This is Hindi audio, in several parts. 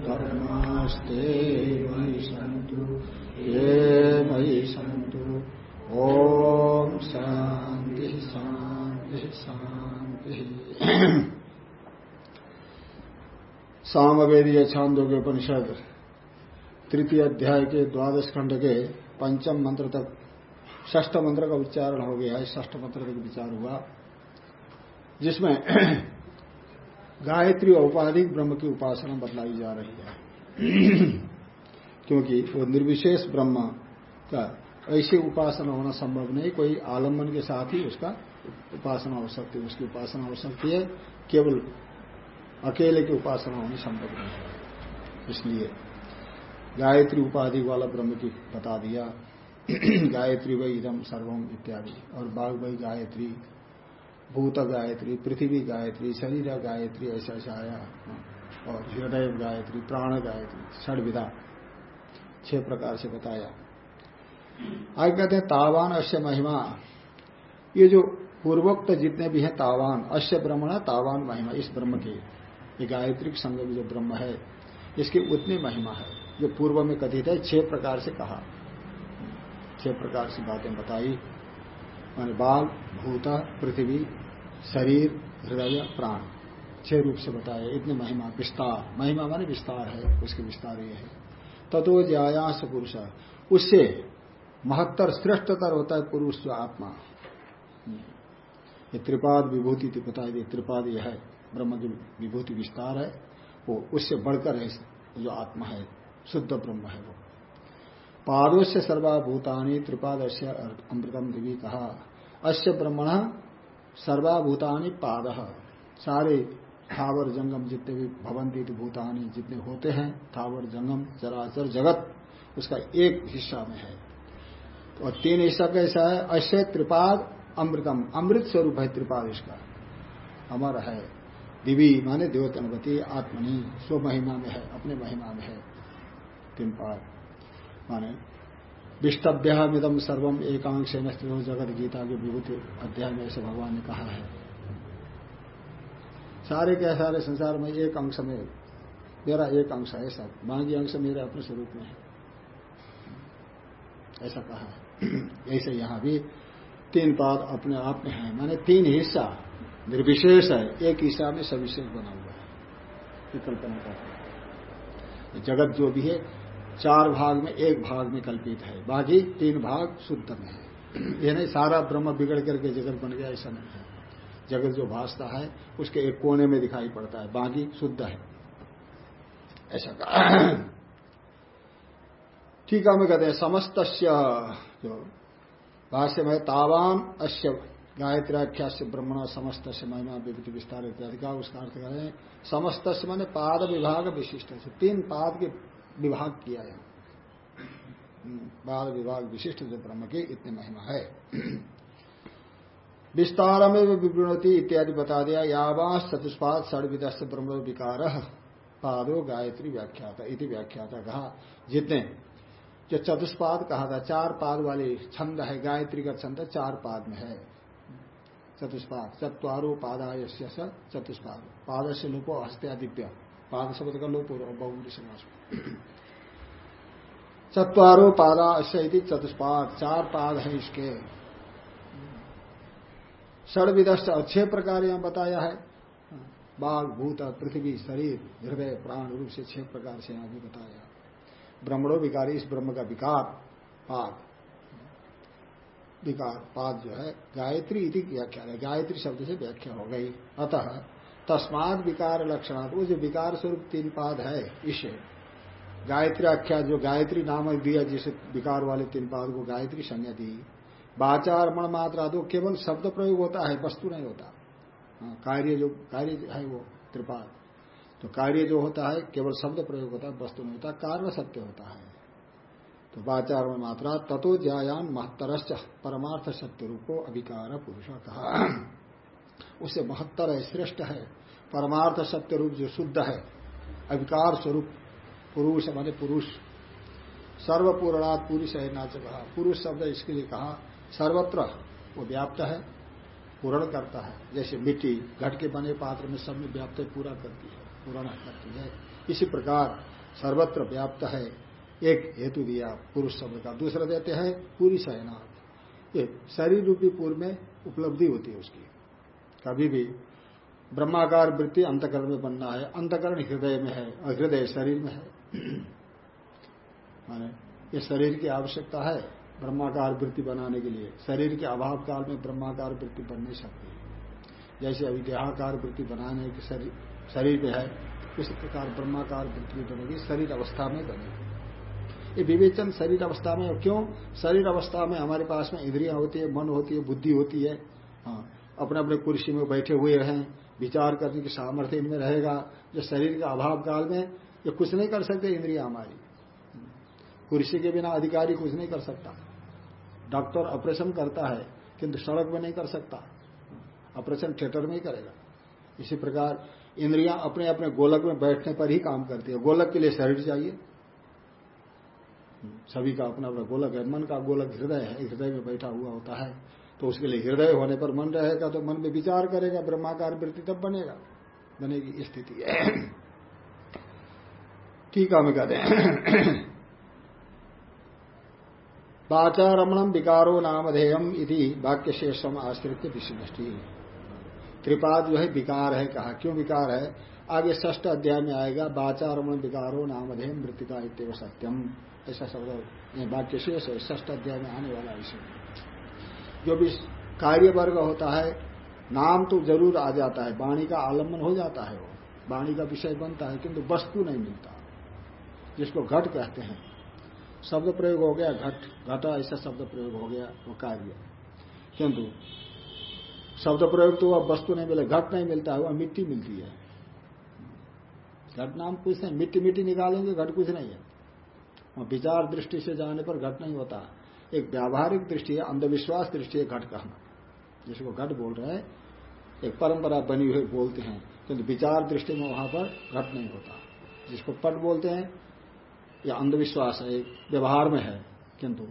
धर्मास्ते मयि सन्तु, ये मयि सन्तु। ॐ शान्ति शान्ति शान्ति। सामवेदीय के उपनिषद, तृतीय अध्याय के द्वादश खंड के पंचम मंत्र तक ष्ठ मंत्र का उच्चारण हो गया है। ष्ठ मंत्र तक विचार हुआ, जिसमें गायत्री औपाधिक ब्रह्म की उपासना बतलाई जा रही है। क्योंकि वो निर्विशेष ब्रह्म का ऐसी उपासना होना संभव नहीं, कोई आलंबन के साथ ही उसका उपासना हो सकती है, उसकी उपासना हो सकती है। केवल अकेले की उपासना होनी संभव नहीं है। इसलिए गायत्री उपाधि वाला ब्रह्म की बता दिया। गायत्री वही इदम सर्वम इत्यादि। और बाघ वही गायत्री भूत गायत्री, पृथ्वी गायत्री, शरीर गायत्री, ऐसा ऐसा और हृदय गायत्री, प्राण गायत्री षड विधा छह प्रकार से बताया। आगे कहते हैं, तावान अश्य महिमा। ये जो पूर्वोक्त जितने भी हैं, तावान अश्य ब्रह्मण तावान महिमा, इस ब्रह्म की। ये गायत्री संग जो ब्रह्म है, इसकी उतनी महिमा है, जो पूर्व में कथित है, छह प्रकार से कहा। छह प्रकार से बातें बताई। माने बाल, भूत, पृथ्वी शरीर, हृदय, प्राण, छह रूप से बताया इतनी महिमा, विस्तार। महिमा माने विस्तार है, उसके विस्तार ये है। तत्व ज्यायास पुरुष। उससे महत्तर, श्रेष्ठतर होता है पुरुष जो आत्मा। ये त्रिपाद विभूति बता दी त्रिपाद यह है, ब्रह्म जो विभूति विस्तार है, वो उससे बढ़कर है, जो आत्मा है, शुद्ध ब्रह्म है वो। पादों से सर्वाभूतानी त्रिपाद अमृतम देवी कहा। अश्य ब्रह्मण सर्वाभूतानी पाद। सारे थावर जंगम जितने भी भवंती भूतानी जितने होते हैं, थावर जंगम, चराचर जगत, उसका एक हिस्सा में है। और तीन हिस्सा कैसा है? अश्य त्रिपाद अमृतम। अमृत स्वरूप है त्रिपाद इसका। अमर है। दिवी माने देवतनवती, आत्मनि स्व महिमा में है, अपने महिमा में है। तीन पाद। माने विष्टभ्यामिदम सर्वम एकांश जगत गीता के विभूति अध्याय में ऐसे भगवान ने कहा है। सारे के सारे संसार में एक अंश में, मेरा एक अंश है सब बाकी अंश मेरे अपने स्वरूप में है। ऐसा कहा है। ऐसे यहाँ भी तीन पाद अपने आप में है। माने तीन हिस्सा निर्विशेष है। एक हिस्सा में सविशेष बना हुआ है। कल्पना का जगत जो भी है चार भाग में एक भाग में कल्पित है। बाकी तीन भाग शुद्ध में है। ये नहीं, सारा ब्रह्म बिगड़ करके जगत बन गया, ऐसा नहीं है। जगत जो भाषता है, उसके एक कोने में दिखाई पड़ता है। बाकी शुद्ध है। ऐसा कहा। ठीक है मैं कहते हैं समस्त जो भाष्य में तावाम अश्य गायत्राख्या से ब्रह्मण समस्त महिमा विभूति विस्तार इत्यादि का उसका अर्थ करें समस्त मैंने पाद विभाग विशिष्ट से तीन पाद के विभाग किया है। पाद विभाग विशिष्ट जो ब्रह्म की इतनी महिमा है। विस्तार में विवृणती इत्यादि बता दिया, यावास चतुष्पाद षडविदस्त ब्रह्म विकार पादो गायत्री व्याख्याता इति व्याख्याता कहा। जितने जो चतुष्पाद कहा था, चार पाद वाले छंद है, गायत्री का छंद चार पाद में है। चतुष्पाद, चतवारो पादाय चतुष्पाद पाद से लोपो हस्त्यादित्य पाद शब्द का लोप हो रहा बहुमूल्य समाज चतवारो पादा अश्य चतुष्पाद चार पाद है इसके। षड विदष्ट छह प्रकार यहाँ बताया है। बाघ भूत, पृथ्वी, शरीर हृदय प्राण, रूप से छह प्रकार से यहाँ भी बताया ब्रह्मणो विकारी, इस ब्रह्म का विकार, पाद। विकार, पाद जो है, गायत्री इति व्याख्या है। गायत्री शब्द से व्याख्या हो गई। अतः तस्माद विकार लक्षण वो जो विकार स्वरूप तीन पाद है इसे गायत्री आख्या जो गायत्री नाम दिया जिसे विकार वाले तीन पाद को गायत्री संज्ञा दी। बाचारमण मात्रा तो केवल शब्द प्रयोग होता है वस्तु नहीं होता। हाँ, कार्य जो कार्य है वो त्रिपाद। तो कार्य जो होता है केवल शब्द प्रयोग होता है वस्तु नहीं होता कारण सत्य होता है। तो वाचार में मात्रा ततो ज्यायान महत्तरश्च परमार्थ सत्य रूपो अभिकार पुरुष कहा उससे महत्तर है श्रेष्ठ है। परमार्थ सत्य रूप जो शुद्ध है, अविकार स्वरूप, पुरुष माने पुरुष। सर्वपूर्णात् पुरुष है नाच कहा पुरुष शब्द इसके लिए कहा, सर्वत्र वो व्याप्त है, पूर्ण करता है। जैसे मिट्टी घट के बने पात्र में सब में व्याप्त पूरा करती है, पूर्ण करती है। इसी प्रकार सर्वत्र व्याप्त है, एक हेतु दिया पुरुष शब्द का। दूसरा देते हैं, पूरी शयनाथ ये शरीर रूपी पूर्व में उपलब्धि होती है उसकी। कभी भी ब्रह्माकार वृत्ति अंतकरण में बनना है। अंतकरण हृदय में है, हृदय शरीर में है। माने ये शरीर की आवश्यकता है ब्रह्माकार वृत्ति बनाने के लिए। शरीर के अभाव काल में ब्रह्माकार वृत्ति बन नहीं सकती। जैसे अभी देहाकार वृत्ति बनाने की शरीर में है, उसी प्रकार ब्रह्माकार वृत्ति बनेगी, शरीर अवस्था में बनेगी। ये विवेचन शरीर अवस्था में क्यों? शरीर अवस्था में हमारे पास में इंद्रिया होती है, मन होती है, बुद्धि होती है। हाँ अपने अपने कुर्सी में बैठे हुए रहें विचार करने की सामर्थ्य इनमें रहेगा, जो शरीर के अभाव काल में, ये कुछ नहीं कर सकते इंद्रिया हमारी। कुर्सी के बिना अधिकारी कुछ नहीं कर सकता। डॉक्टर ऑपरेशन करता है, किंतु सड़क में नहीं कर सकता। ऑपरेशन थिएटर में ही करेगा। इसी प्रकार इंद्रियाँ अपने अपने गोलक में बैठने पर ही काम करती है। गोलक के लिए शरीर चाहिए। सभी का अपना अपना गोलक है। मन का गोलक हृदय है। हृदय में बैठा हुआ होता है। तो उसके लिए हृदय होने पर मन रहेगा तो मन में विचार करेगा, ब्रह्माकार वृत्ति तब बनेगा, बनेगी स्थिति। है ठीक है कहते हैं। वाचारमणम विकारो नामधेयम इति वाक्य शेषम आश्रित विशिष्टि त्रिपाद जो है, विकार है कहा। क्यों विकार है? आगे ष्ठ अध्याय में आएगा वाचारमण विकारो नामधेयम मृतिका इतव सत्यम। ऐसा शब्द वाक्य शेष है ष्ठ अध्याय में आने वाला विषय। जो भी कार्य वर्ग होता है, नाम तो ज़रूर आ जाता है। वाणी का आलंबन हो जाता है वो। वाणी का विषय बनता है, किंतु वस्तु नहीं मिलता। जिसको घट कहते हैं। शब्द प्रयोग हो गया, घट, घटा, ऐसा शब्द प्रयोग हो गया, वो कार्य। किंतु शब्द प्रयोग तो वह वस्तु नहीं मिले, घट नहीं मिलता है, वह मिट्टी मिलती है। घट नाम कुछ नहीं, मिट्टी मिट्टी निकालेंगे, घट कुछ नहीं है। विचार दृष्टि से जाने पर घट नहीं होता। एक व्यावहारिक दृष्टि है अंधविश्वास दृष्टि है घट कहना। जिसको घट बोल रहे हैं, एक परंपरा बनी हुई बोलते हैं किंतु विचार दृष्टि में वहाँ पर घट नहीं होता। जिसको पट बोलते हैं यह अंधविश्वास है, एक व्यवहार में है, किंतु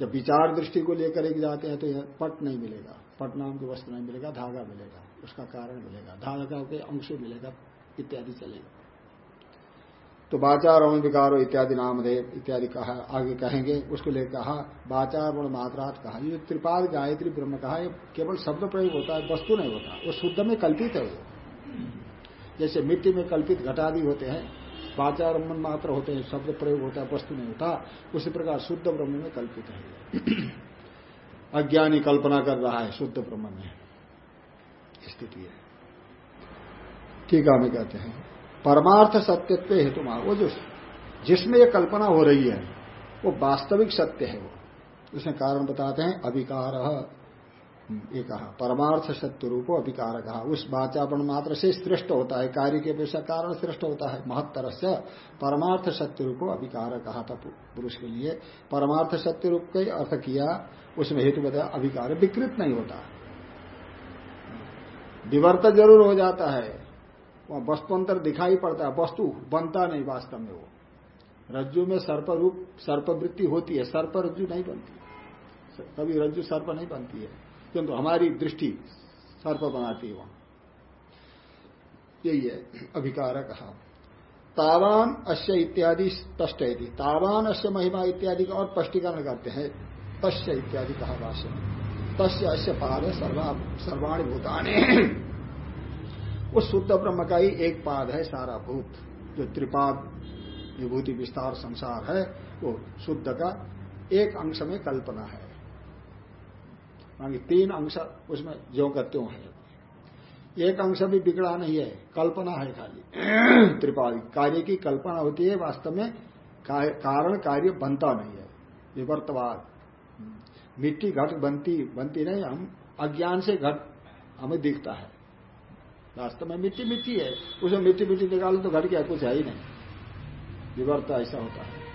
जब विचार दृष्टि को लेकर एक जाते हैं तो यह पट नहीं मिलेगा। पट नाम की वस्तु नहीं मिलेगा, धागा मिलेगा, उसका कारण मिलेगा, धागा के अंश मिलेगा, इत्यादि चलेगा। तो और विकारो इत्यादि नाम दे, इत्यादि कहा, आगे कहेंगे, उसको लेकर कहा और मात्रात कहा। ये त्रिपाद गायत्री ब्रह्म कहा, ये केवल शब्द प्रयोग होता है, वस्तु नहीं होता, वो शुद्ध में कल्पित है। जैसे मिट्टी में कल्पित घटादि होते हैं बाचार मन मात्र होते हैं, शब्द प्रयोग होता है, वस्तु नहीं होता, उसी प्रकार शुद्ध ब्रह्म में कल्पित है। अज्ञानी कल्पना कर रहा है, शुद्ध ब्रह्म में स्थिति है। ठीक है कहते हैं। परमार्थ सत्यत्व हेतु वो जो जिसमें ये कल्पना हो रही है, वो वास्तविक सत्य है वो। उसमें कारण बताते हैं अभिकार ये कहा, परमार्थ सत्य रूप अभिकार कहा उस वाचापन मात्र से श्रेष्ठ होता है, कार्य के पेशा कारण श्रेष्ठ होता है महत्तर से परमार्थ सत्य रूप अभिकार कहा था पुरुष के लिए परमार्थ सत्य रूप का अर्थ किया, उसमें हेतु बताया अभिकार विकृत नहीं होता। विवर्त ज़रूर हो जाता है। वहाँ वस्तुअंतर दिखाई पड़ता है, वस्तु बनता नहीं वास्तव में वो। रज्जु में सर्प रूप सर्पवृत्ति होती है सर्प रज्जु नहीं बनती। कभी रज्जु सर्प नहीं बनती है, किंतु हमारी दृष्टि सर्प बनाती है वहाँ। यही है अभिकार कहा। तावान अश्य इत्यादि स्पष्ट है तावान अश्य महिमा इत्यादि का और स्पष्टीकरण करते हैं। तस्य इत्यादि कहा भाष्य तस्य अश्य पाद सर्वाणी भूतानी। उस शुद्ध ब्रह्म का ही एक पाद है, सारा भूत। जो त्रिपाद, विभूति, विस्तार, संसार है, वो शुद्ध का एक अंश में कल्पना है। तीन अंश उसमें जो करते है। एक अंश भी बिगड़ा नहीं है, कल्पना है खाली। त्रिपादी, कार्य की कल्पना होती है, वास्तव में कारण कार्य बनता नहीं है। विवर्तवाद। मिट्टी घट बनती बनती नहीं, हम अज्ञान से घट, हमें दिखता है। वास्तव में मिट्टी मिट्टी है। उसे मिट्टी मिट्टी निकालो तो घट गया कुछ है ही नहीं। विवर्त ऐसा होता है।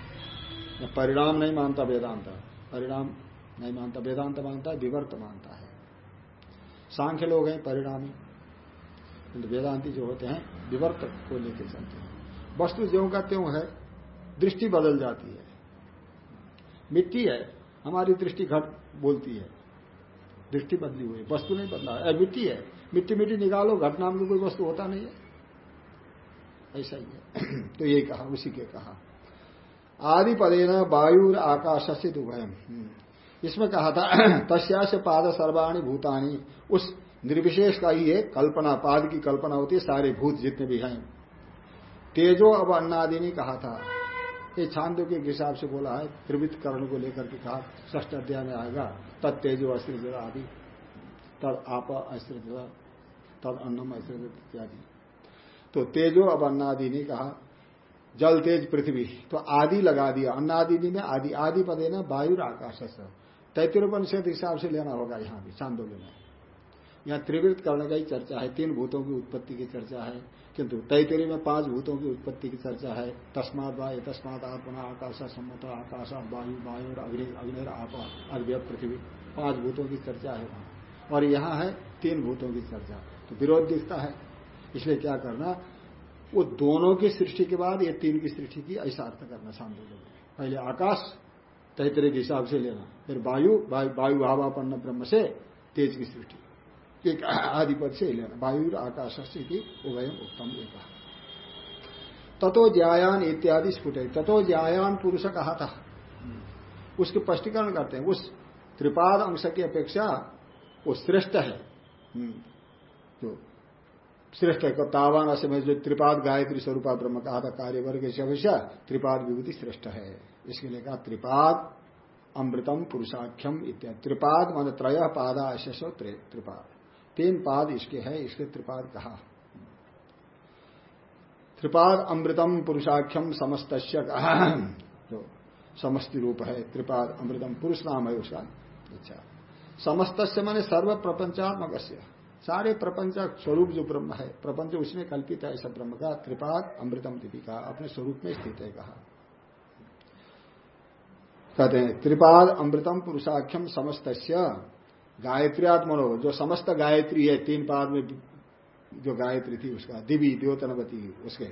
परिणाम नहीं मानता वेदांत। परिणाम नहीं मानता वेदांत मानता है, विवर्त मानता है। सांख्य लोग हैं, परिणामी। किंतु वेदांति जो होते हैं, विवर्त को लेकर चलते हैं। वस्तु ज्यो का त्यों है, दृष्टि बदल जाती है। मिट्टी है, हमारी दृष्टि घट बोलती है। दृष्टि बदली हुई वस्तु नहीं बदला है। मिट्टी है मिट्टी मिट्टी निकालो घट नाम की कोई वस्तु होता नहीं है। ऐसा ही है। तो यही कहा, उसी के कहा। आदि पदे न वायु आकाश से दुभयम इसमें कहा था तस्या से पाद सर्वाणी भूतानी। उस निर्विशेष का ही है कल्पना, पाद की कल्पना होती है, सारे भूत जितने भी हैं। तेजो अब अन्नादि ने कहा था। ये छांदो के हिसाब से बोला है त्रिवित कर्ण को लेकर के कहा ष्ट अध्याय में आएगा तद तेजो अस्त्र आदि। तद आप अस्त्र तद अन्नम अस्त्र इत्यादि। तो तेजो अब अन्नादि ने कहा, जल, तेज, पृथ्वी तो आदि लगा दिया। अन्नादि में आदि आदि पदे ना वायु आकाश तैतृपनिषद हिसाब से लेना होगा यहाँ भी चांदोलन में यहाँ त्रिवृत करने का ही चर्चा है, तीन भूतों की उत्पत्ति की चर्चा है, किंतु तैतरी में पाँच भूतों की उत्पत्ति की चर्चा है। तस्मात वायु तस्मात आत्मना, आकाश सम्मत आकाश, वायु वायु, अग्नि अग्नि, आप पृथ्वी, पाँच भूतों की चर्चा है वहाँ। और यहाँ है तीन भूतों की चर्चा। तो विरोध दिखता है। इसलिए क्या करना, वो दोनों की सृष्टि के बाद ये तीन की सृष्टि की ऐसा अर्थ करना सामने पहले आकाश तैतरे के हिसाब से लेना। फिर वायु वायु भावापन्न ब्रह्म से, तेज की सृष्टि। एक आधिपत से लेना। वायु आकाश से उभयम उत्तम एक ततो ज्यायान इत्यादि स्फुट। ततो ज्यायान पुरुष कहा था। उसके स्पष्टीकरण करते हैं। उस त्रिपाद अंश की अपेक्षा वो श्रेष्ठ है। जो श्रेष्ठ है तावान में जो त्रिपाद गायत्री स्वरूपा ब्रह्म कहा था कार्यवर्ग से अपेक्षा त्रिपाद विभूति श्रेष्ठ है। इसके लिए कहा, त्रिपाद, अमृतम, पुरुषाख्यम इत्यादि त्रिपाद मान त्रय पादा ऐसे त्रिपाद। तीन पाद इसके है इसके त्रिपाद कहा। त्रिपाद, अमृतम, पुरुषाख्यम समस्त जो समस्ति रूप है, त्रिपाद, अमृतम, पुरुष नाम है उसका। अच्छा। समस्त माने सर्व प्रपंचात्मक सारे प्रपंच स्वरूप जो ब्रह्म है, प्रपंच उसमें कल्पित है, ऐसा ब्रह्म का त्रिपाद अमृतम दीपिका, अपने स्वरूप में स्थित है कहा। कहते हैं त्रिपाद अमृतम पुरुषाख्यम समस्त गायत्रियात्मनो। जो समस्त गायत्री है, तीन पाद में जो गायत्री थी उसका, दिवी, द्योतनवती, उसके,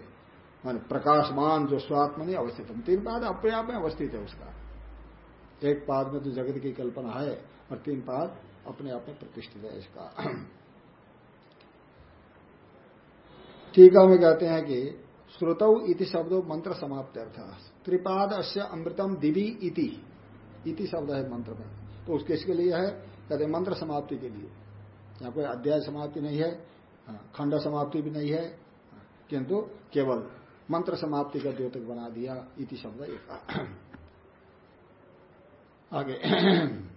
मान प्रकाशमान जो स्वात्म नहीं अवस्थित है। तीन पाद अपने आप में अवस्थित है उसका। एक पाद में तो जगत की कल्पना है और तीन पाद अपने आप में प्रतिष्ठित है इसका। टीका में कहते हैं कि श्रुतौ इति शब्दों मंत्र समाप्त अर्थ त्रिपाद अश्य अमृतम दिवी इति। इति शब्द है मंत्र में। तो उसके इसके लिए है कहते मंत्र समाप्ति के लिए। यहाँ कोई अध्याय समाप्ति नहीं है हाँ, खंड समाप्ति भी नहीं है किंतु केवल मंत्र समाप्ति का द्योतक बना दिया इति शब्द एक। आगे।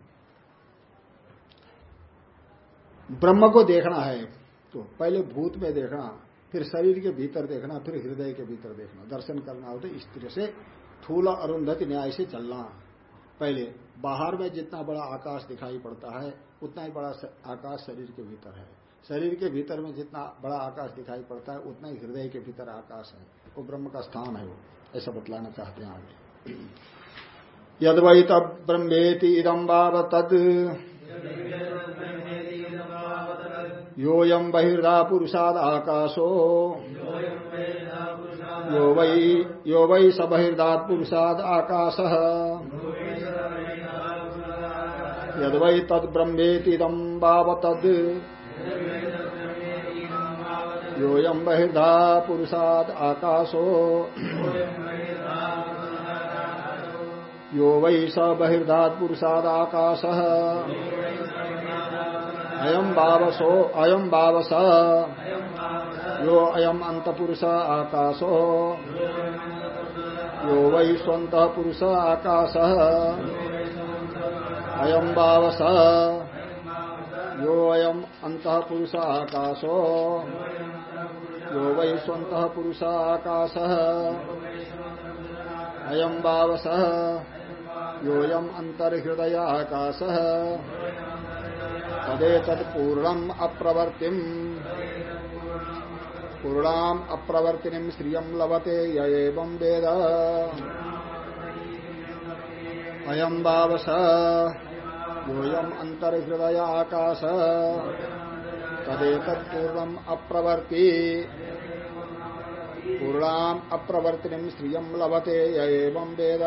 ब्रह्म को देखना है। तो पहले भूत में देखना। फिर शरीर के भीतर देखना, फिर हृदय के भीतर देखना। दर्शन करना हो तो इस तरह से थूल अरुंधति न्याय से चलना। पहले बाहर में जितना बड़ा आकाश दिखाई पड़ता है, उतना ही बड़ा आकाश शरीर के भीतर है। शरीर के भीतर में जितना बड़ा आकाश दिखाई पड़ता है, उतना ही हृदय के भीतर आकाश है। वो ब्रह्म का स्थान है वो, ऐसा बतलाना चाहते हैं आगे। यद वही तब ब्रह्मेति इदम बाब तद। योयम बहिर्दा पुरुषाद आकाशो यो वै यो वै स बहिर्दात पुरुषाद आकाश यद वै तद ब्रह्मेतिदम वाव तद योऽयं बहिर्धा पुरुषाद आकाशो यो वै स बहिर्धात् पुरुषाद आकाश अयम बावसो अयम बावस यो अयम अंतपुरुष आकाशो। यो वै स्वंत पुरुष आकाश। अयम बावस यो अयम अंत पुरुष आकाशो। यो वै स्वंत पुरुष आकाश। अयम बावस योयम अंतर्हृदय आकाश। तदे तत्पूर्णम अप्रवर्तिम। पूर्णाम अप्रवर्तिनी श्रियम लभते यम वेद। अयम बावस योऽयम् अन्तर्हृदय आकाश। तदेतत्पूर्वम् अप्रवर्ति। पूर्णाम् अप्रवर्तिनीम् श्रियम् लभते य वेद।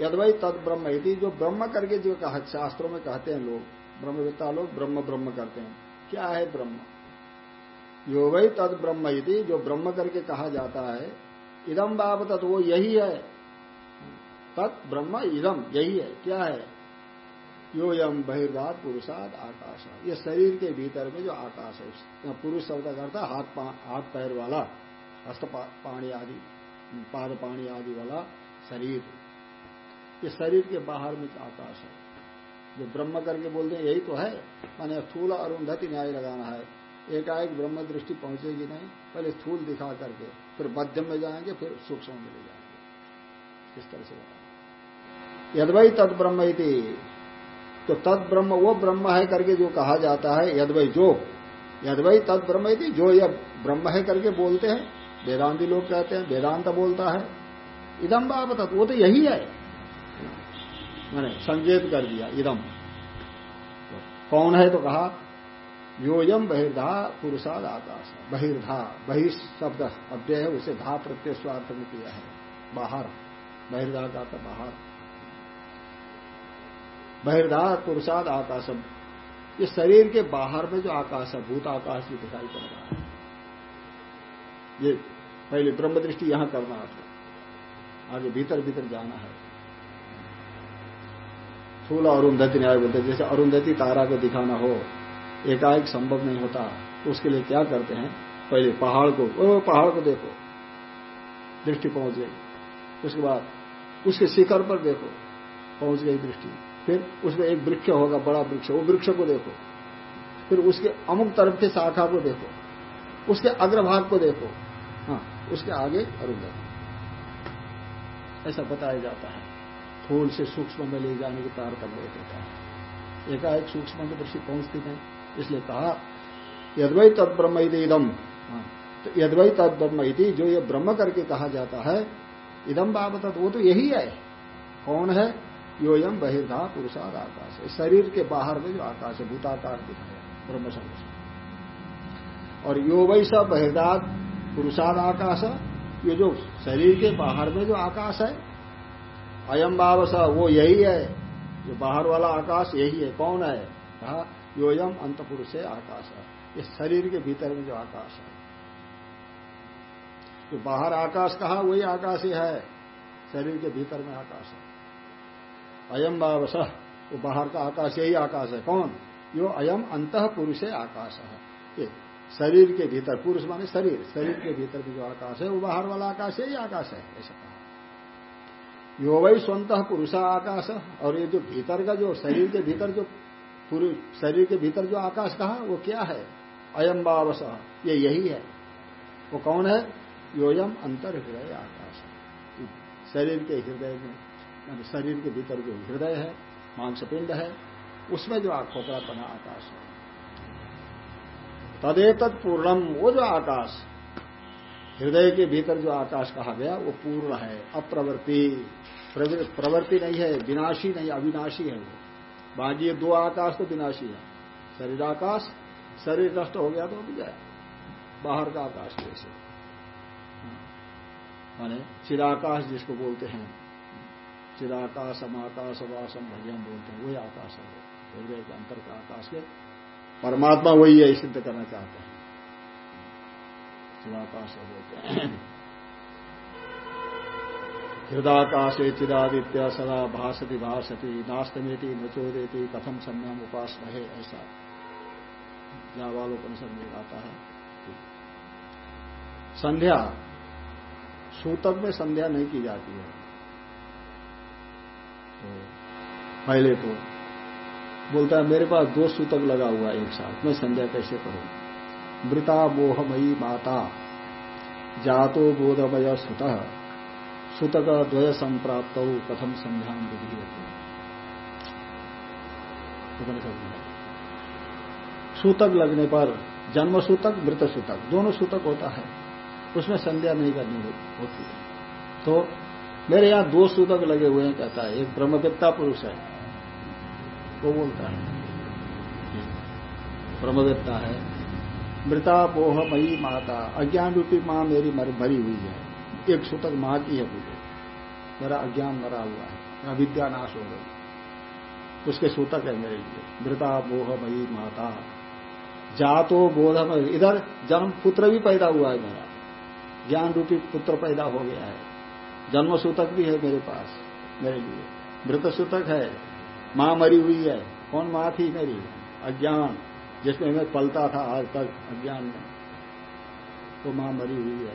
यदवै तद ब्रह्म यदि जो ब्रह्म करके जो कहा, शास्त्रों में कहते हैं लोग ब्रह्मविता लोग ब्रह्म ब्रह्म करते हैं। क्या है ब्रह्म? यो वही तद ब्रह्म यदि जो ब्रह्म करके कहा जाता है इदम बाब तत्, वो यही है। तत् ब्रह्म इदम यही है। क्या है? यो यम बहिर्दात पुरुषाद आकाश। ये शरीर के भीतर में जो आकाश है पुरुष शब्द करता हाथ हाथ पैर वाला, हस्त पाणी आदि, पाद पाणी आदि वाला शरीर। ये शरीर के बाहर में आकाश है। जो ब्रह्म करके बोलते हैं, यही तो है। माने स्थूल अरुंधति न्याय लगाना है। एकाएक ब्रह्म दृष्टि पहुंचेगी नहीं। पहले स्थूल दिखा करके, फिर मध्यम में जाएँगे, फिर सूक्ष्म में ले जाएँगे। इस तरह से यदवई तद ब्रह्म तो तद ब्रह्म वो ब्रह्म है करके जो कहा जाता है यदवई जो। यदवई तद ब्रह्म जो यह ब्रह्म है करके बोलते हैं, वेदांति लोग कहते हैं, वेदांत बोलता है। इदम बाबत वो तो यही है। मैंने संकेत कर दिया, इदम। कौन है तो कहा योयम बहिर्धा पुरुषाद आकाश। बहिर्धा बहिर शब्द अव्यय है, उसे धा प्रत्यय स्वार्थ में किया है। बाहर, बहिर्धा का तो बाहर। बहिर्धा पुरुषाद आकाशम। ये शरीर के बाहर में जो आकाश है, भूत आकाश भी दिखाई पड़ रहा है। ये पहले ब्रह्म दृष्टि यहाँ करना आपको आगे भीतर भीतर जाना है। स्थूल अरुंधति न्याय बोलते जैसे अरुंधति तारा को दिखाना हो, एकाएक संभव नहीं होता तो उसके लिए क्या करते हैं? पहले पहाड़ को, ओ, पहाड़ को देखो। दृष्टि पहुँच गई। उसके बाद उसके शिखर पर देखो। पहुँच गई दृष्टि। फिर उसमें एक वृक्ष होगा, बड़ा वृक्ष। वो वृक्ष को देखो। फिर उसके अमुक तरफ़ के शाखा को देखो। उसके अग्रभाग को देखो। हाँ उसके आगे अरुंधति। ऐसा बताया जाता है। फूल से सूक्ष्म में ले जाने की तारतम्य होता है। एकाएक सूक्ष्म में दृष्टि पहुँचती नहीं इसलिए कहा यदवई तद ब्रह्म इदम हाँ, तो तद ब्रह्म जो ये ब्रह्म करके कहा जाता है इदम बाबत वो तो यही है। कौन है? यो योयम बहिर्धा पुरुषाद आकाश। है शरीर के बाहर में जो आकाश है भूताकार दिखाया ब्रह्म शब्द और यो वही सब बहिर्दात पुरुषाद आकाश ये जो शरीर के बाहर में जो आकाश है अयम बाबस वो यही है। जो बाहर वाला आकाश, यही है। कौन है? कहा योयम अंत पुरुष है आकाश है। ये शरीर के भीतर में जो आकाश है। जो बाहर आकाश कहा, वही आकाश ही है। शरीर के भीतर में आकाश है। अयम बाबस वो बाहर का आकाश, यही आकाश है। कौन? यो अयम अंत पुरुष है आकाश है। ये शरीर के भीतर, पुरुष माने शरीर। शरीर के भीतर भी जो आकाश है, वो बाहर वाला आकाश यही आकाश है। ऐसा कहा। यो वही स्वंत पुरुषा आकाश और ये जो भीतर का जो शरीर के भीतर जो पुरुष शरीर के भीतर जो आकाश कहा वो क्या है? अयम बावस ये यही है। वो कौन है? योयम अंतर हृदय आकाश शरीर के हृदय में शरीर के भीतर जो हृदय है, मांसपिंड है, उसमें जो खोपड़ा पना आकाश है। तदेत पूर्णम, वो जो आकाश हृदय के भीतर जो आकाश कहा गया, वो पूर्ण है, अप्रवृत्ति। प्रवृत्ति नहीं है, विनाशी नहीं, अविनाशी है वो। बाकी दो आकाश तो विनाशी है। शरीर आकाश, शरीर नष्ट हो गया तो भी गया बाहर का आकाश जैसे माने चिराकाश जिसको बोलते हैं। चिराकाश समाकाश, वासम भजन बोलते हैं, वही आकाश है हृदय के अंतर का आकाश के। परमात्मा वही है सिद्ध करना चाहते हैं। हैं हृदाकाशे चिदादित्य सदा भाषति भाषति नास्तमेति नचोदेति कथम संयम उपास रहे ऐसा जावालोपनिषद में आता है। संध्या, सूतक में संध्या नहीं की जाती है। तो पहले तो बोलता है, मेरे पास दो सूतक लगा हुआ है एक साथ, मैं संध्या कैसे करूँ? मृता मोहमयी माता। जातो बोधमय सुत। सुतक द्वय संप्राप्त कथम संध्यान विधि सूतक लगने पर जन्म सूतक, मृत सूतक, दोनों सूतक होता है। उसमें संध्या नहीं करनी होती है। तो मेरे यहाँ दो सूतक लगे हुए हैं, कहता है। एक ब्रह्मवेत्ता पुरुष है। वो बोलता है। ब्रह्मवेत्ता है। मृता पोहमयी माता अज्ञान रूपी माँ मेरी मरी हुई है। एक सूतक माँ की है मुझे मेरा अज्ञान मरा हुआ है। मेरा विद्या नाश हो गई। उसके सूतक है मेरे लिए। मृता मोह मई माता। जातो बोधम, इधर जन्म पुत्र भी पैदा हुआ है मेरा। ज्ञान रूपी पुत्र पैदा हो गया है। जन्म सूतक भी है मेरे पास, मेरे लिए। मृत सूतक है। माँ मरी हुई है। कौन माँ थी मेरी? अज्ञान। जिसमें मैं पलता था आज तक अज्ञान में। तो माँ मरी हुई है।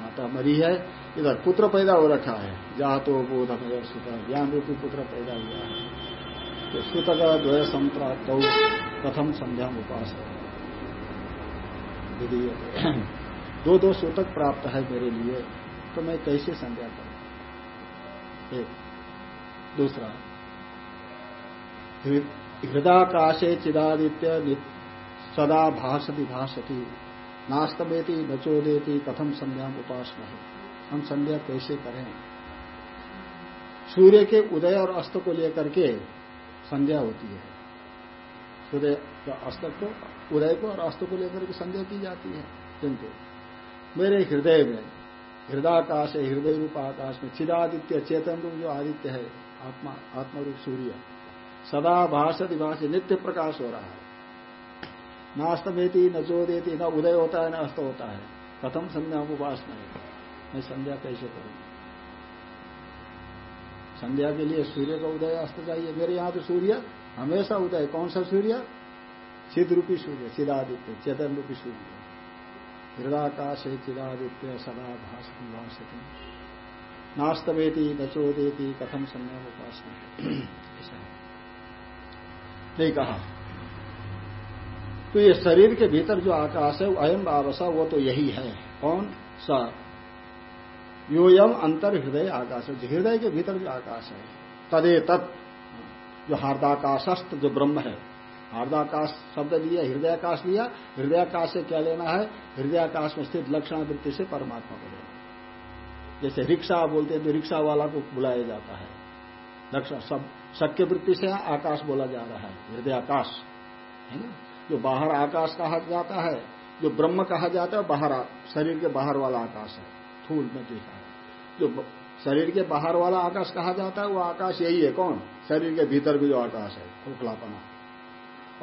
माता मरी है। इधर पुत्र पैदा हो रखा है। जहा तो बोध में सुत ज्ञान रूपी पुत्र पैदा हुआ है। तो सुत का द्वय संप्राप्त प्रथम संध्या उपास है। दो दो सूतक प्राप्त है मेरे लिए। तो मैं कैसे संध्या करूँ? एक। दूसरा। हृदाकाशे चिदादित्य सदा भाषति भाषति नास्तमेति नचोदेती कथम संध्या उपासना है हम संध्या कैसे करें? सूर्य के उदय और अस्त को लेकर के संध्या होती है। सूर्य का अस्त को, उदय को और अस्त को लेकर के संध्या की जाती है। किंतु मेरे हृदय में हृदयाकाश है, हृदय रूप आकाश में, चिदादित्य चेतन रूप जो आदित्य है, आत्मा आत्मरूप सूर्य, सदा भाषति भाष नित्य प्रकाश हो रहा है। नास्तमेती न चोदेती न उदय होता है न अस्त होता है प्रथम संध्या उपासना है मैं संध्या कैसे करूँ? संध्या के लिए सूर्य का उदय अस्त चाहिए। मेरे यहाँ तो सूर्य, हमेशा उदय। कौन सा सूर्य? सिद्ध रूपी सूर्य चिदादित्य चेतन रूपी सूर्य। हृदाकाश है चिदादित्य सदा भाष भाषती नास्तवेती नचोदेती कथम संध्या उपासना ऐसा नहीं कहा। तो ये शरीर के भीतर जो आकाश है अयम आवसा, वो तो यही है। कौन? सा। योयम अंतर हृदय आकाश है। हृदय के भीतर जो आकाश है तदे तत् जो हार्दाकाशस्त जो ब्रह्म है। हार्दाकाश शब्द लिया, हृदयाकाश लिया। हृदयाकाश से क्या लेना है? हृदयाकाश में स्थित लक्षण वृत्ति से परमात्मा को लेना जैसे रिक्शा बोलते हैं तो रिक्शा वाला को बुलाया जाता है। लक्षण सब शक्य वृत्ति से आकाश बोला जा रहा है। हृदयाकाश। है ना? जो बाहर आकाश कहा जाता है, जो ब्रह्म कहा जाता है, बाहर शरीर के बाहर वाला आकाश है थूल में देखा है। जो शरीर के बाहर वाला आकाश कहा जाता है, वो आकाश यही है, कौन? शरीर के भीतर भी जो आकाश है, खोखलापना।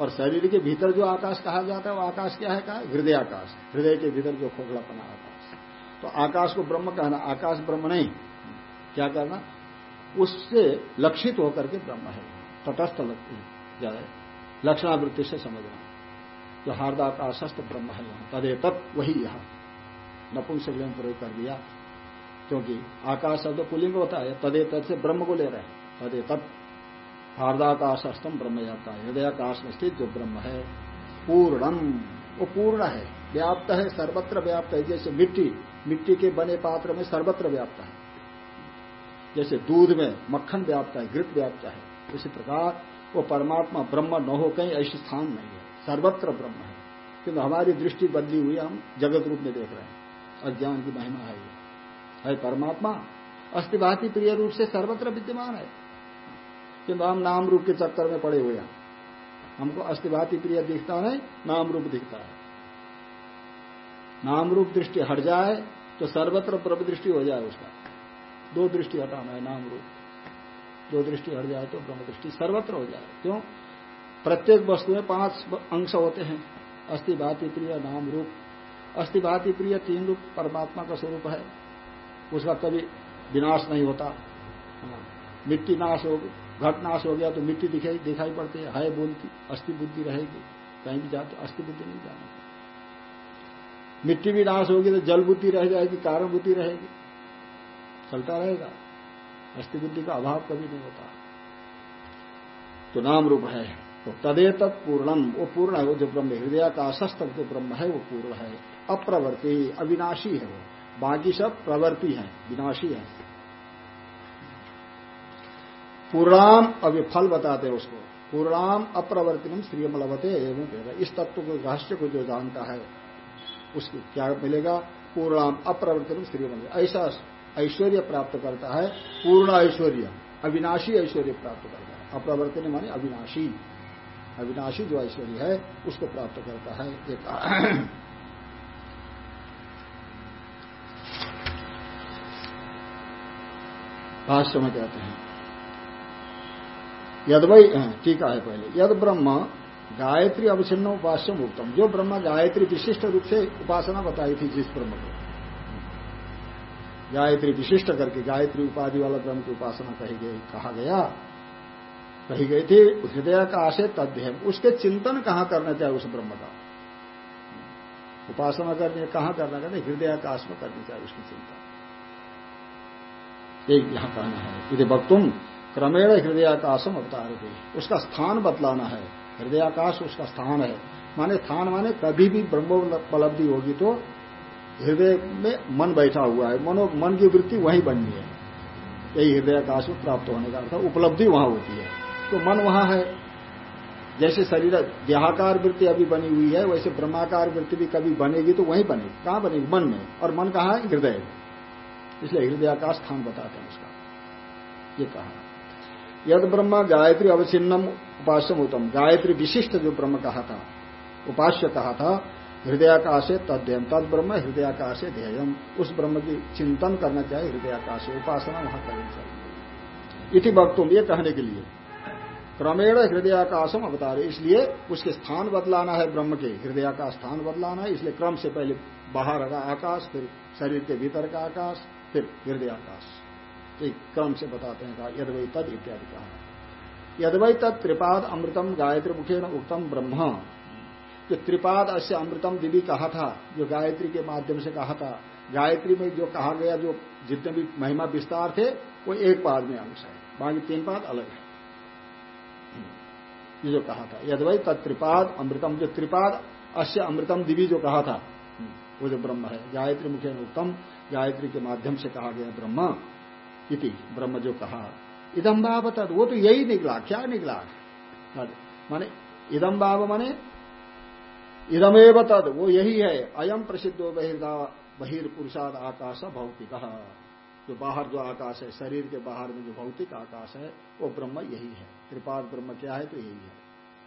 और शरीर के भीतर जो आकाश कहा जाता है, वो आकाश क्या है, कहा? हृदय आकाश हृदय के भीतर जो खोखलापना आकाश तो आकाश को ब्रह्म कहना, आकाश ब्रह्म नहीं। क्या करना? उससे लक्षित होकर के ब्रह्म है। तटस्थ लगती ज़्यादा लक्षणावृत्ति से समझना। जो हार्दाकाशस्थ ब्रह्म है वहाँ तदे तत् वही यहाँ। नपुंसक प्रयोग कर दिया, क्योंकि आकाश शब्द पुलिंग होता है तदे तत् से ब्रह्म को ले रहे हैं। तदे तत् हार्दाकाशस्तम ब्रह्म जाता है। हृदयाकाश में स्थित जो ब्रह्म है, पूर्णम, वो पूर्ण है, व्याप्त है, सर्वत्र व्याप्त है। जैसे मिट्टी मिट्टी के बने पात्र में सर्वत्र व्याप्त है। जैसे दूध में मक्खन व्याप्त है, घृत व्याप्त है। इसी प्रकार वो परमात्मा ब्रह्म न हो कहीं ऐसी स्थान नहीं सर्वत्र ब्रह्म है। किंतु हमारी दृष्टि बदली हुई, हम जगत रूप में देख रहे हैं। अज्ञान की महिमा है है परमात्मा। अस्थिभाती प्रिय रूप से सर्वत्र विद्यमान है। किंतु हम नाम रूप के चक्कर में पड़े हुए हैं। हमको अस्थिभाती प्रिय दिखता नहीं, नाम रूप दिखता है। नाम रूप दृष्टि हट जाए तो सर्वत्र प्रभ दृष्टि हो जाए उसका। दो दृष्टि हटाना है नाम रूप। दो दृष्टि हट जाए तो ब्रह्म दृष्टि सर्वत्र हो जाए। क्यों? प्रत्येक वस्तु में पाँच अंश होते हैं। अस्थि भाति प्रिय नाम रूप। अस्थि भाति प्रिय तीन रूप परमात्मा का स्वरूप है। उसका कभी विनाश नहीं होता। हाँ, मिट्टी नाश हो घट नाश हो गया तो मिट्टी दिखाई दिखाई पड़ती है। हाय बोलती अस्थि बुद्धि रहेगी। कहीं भी जाते अस्थि बुद्धि नहीं जाना मिट्टी भी नाश होगी तो जल बुद्धि रह जाएगी कारण बुद्धि रहेगी। चलता रहेगा। अस्थि बुद्धि का अभाव कभी नहीं होता। तो नाम रूप है। तो तदे तत् पूर्णम, वो पूर्ण है, वो जो ब्रह्म का अशस्त जो ब्रह्म है, वो पूर्ण है। अप्रवर्ती, अविनाशी है वो। बाकी सब प्रवर्ती है, विनाशी है। पूर्णाम अभी फल बताते उसको। पूर्णाम अप्रवर्तनम श्रीयम लभते एवं इस तत्व को रहस्य को जो जानता है, उसको क्या मिलेगा? पूर्णाम अप्रवर्तनम श्रीयम ऐसा ऐश्वर्य प्राप्त करता है, पूर्ण ऐश्वर्य, अविनाशी ऐश्वर्य प्राप्त करता है। अप्रवर्तन माने अविनाशी। अविनाशी जो ऐश्वर्य है, उसको प्राप्त करता है। एक भाष्य में कहते हैं। यद वही टीका है पहले। यद ब्रह्म गायत्री अवचिन्न उपास्य उत्तम जो ब्रह्म गायत्री विशिष्ट रूप से उपासना बताई थी जिस ब्रह्म को। गायत्री विशिष्ट करके गायत्री उपाधि वाला ब्रह्म की उपासना कही गई कहा गया। कही गई थी हृदय का आशय तद्य उसके चिंतन कहाँ करना चाहिए, उस ब्रह्म का? उपासना करनी कहाँ करना कहते हृदय आकाश में करनी चाहिए, उसकी चिंता। एक यहाँ कहना है यदि भक्तुम क्रमेण हृदयाकाशम अवतार थे उसका स्थान बतलाना है। हृदयाकाश उसका स्थान है। माने स्थान माने कभी भी ब्रह्मोपलब्धि होगी तो हृदय में मन बैठा हुआ है। मनो, मन की वृत्ति वहीं बननी है। यही हृदयाकाश में प्राप्त होने का अर्थ उपलब्धि वहाँ होती है। तो मन वहाँ है। जैसे शरीर देहाकार वृत्ति अभी बनी हुई है, वैसे ब्रह्माकार वृत्ति भी कभी बनेगी तो वहीं बनेगी। कहाँ बनेगी? मन में। और मन कहा है? हृदय में। इसलिए हृदयाकाश स्थान बताते हैं उसका ये कहा। यद ब्रह्म गायत्री अवचिन्नम उपास्यम उत्तम गायत्री विशिष्ट जो ब्रह्म कहा था, उपास्य कहा था, हृदयाकाशे तद्यम तद ब्रह्म हृदयाकाशे ध्येयम। उस ब्रह्म की चिंतन करना चाहिए, हृदयाकाशे उपासना वहाँ करनी चाहिए इति वक्तुम, ये कहने के लिए। क्रमेण हृदयाकाशम अवतार। इसलिए उसके स्थान बदलाना है ब्रह्म के। हृदय का स्थान बदलाना है, इसलिए क्रम से पहले बाहर का आकाश, फिर शरीर के भीतर का आकाश, फिर हृदयाकाश। क्रम से बताते हैं कहा यदवई तद इत्यादि कहा। यदवई तद त्रिपाद अमृतम गायत्री मुखे न उत्तम ब्रह्म। जो त्रिपाद अश्य अमृतम दिवी कहा था, जो गायत्री के माध्यम से कहा था, गायत्री में जो कहा गया, जो जितने भी महिमा विस्तार थे, वो एक पाद में अंश है। बाकी तीन पाद अलग है। ये जो कहा था। यदवई त्रिपाद अमृतम, जो त्रिपाद अश्य अमृतम दिवी जो कहा था, वो जो ब्रह्म है। गायत्री मुखे उत्तम गायत्री के माध्यम से कहा गया ब्रह्म इति, ब्रह्म जो कहा। इदम भाव वो तो यही निकला, क्या निकला? माने इदम भाव माने इदमेव तद वो यही है। अयम प्रसिद्धो बहिर्दा बहिर्पुरुषाद आकाश भौतिक। जो बाहर जो आकाश है, शरीर के बाहर में जो भौतिक आकाश है, वो ब्रह्म यही है। त्रिपाद ब्रह्म क्या है? तो यही है।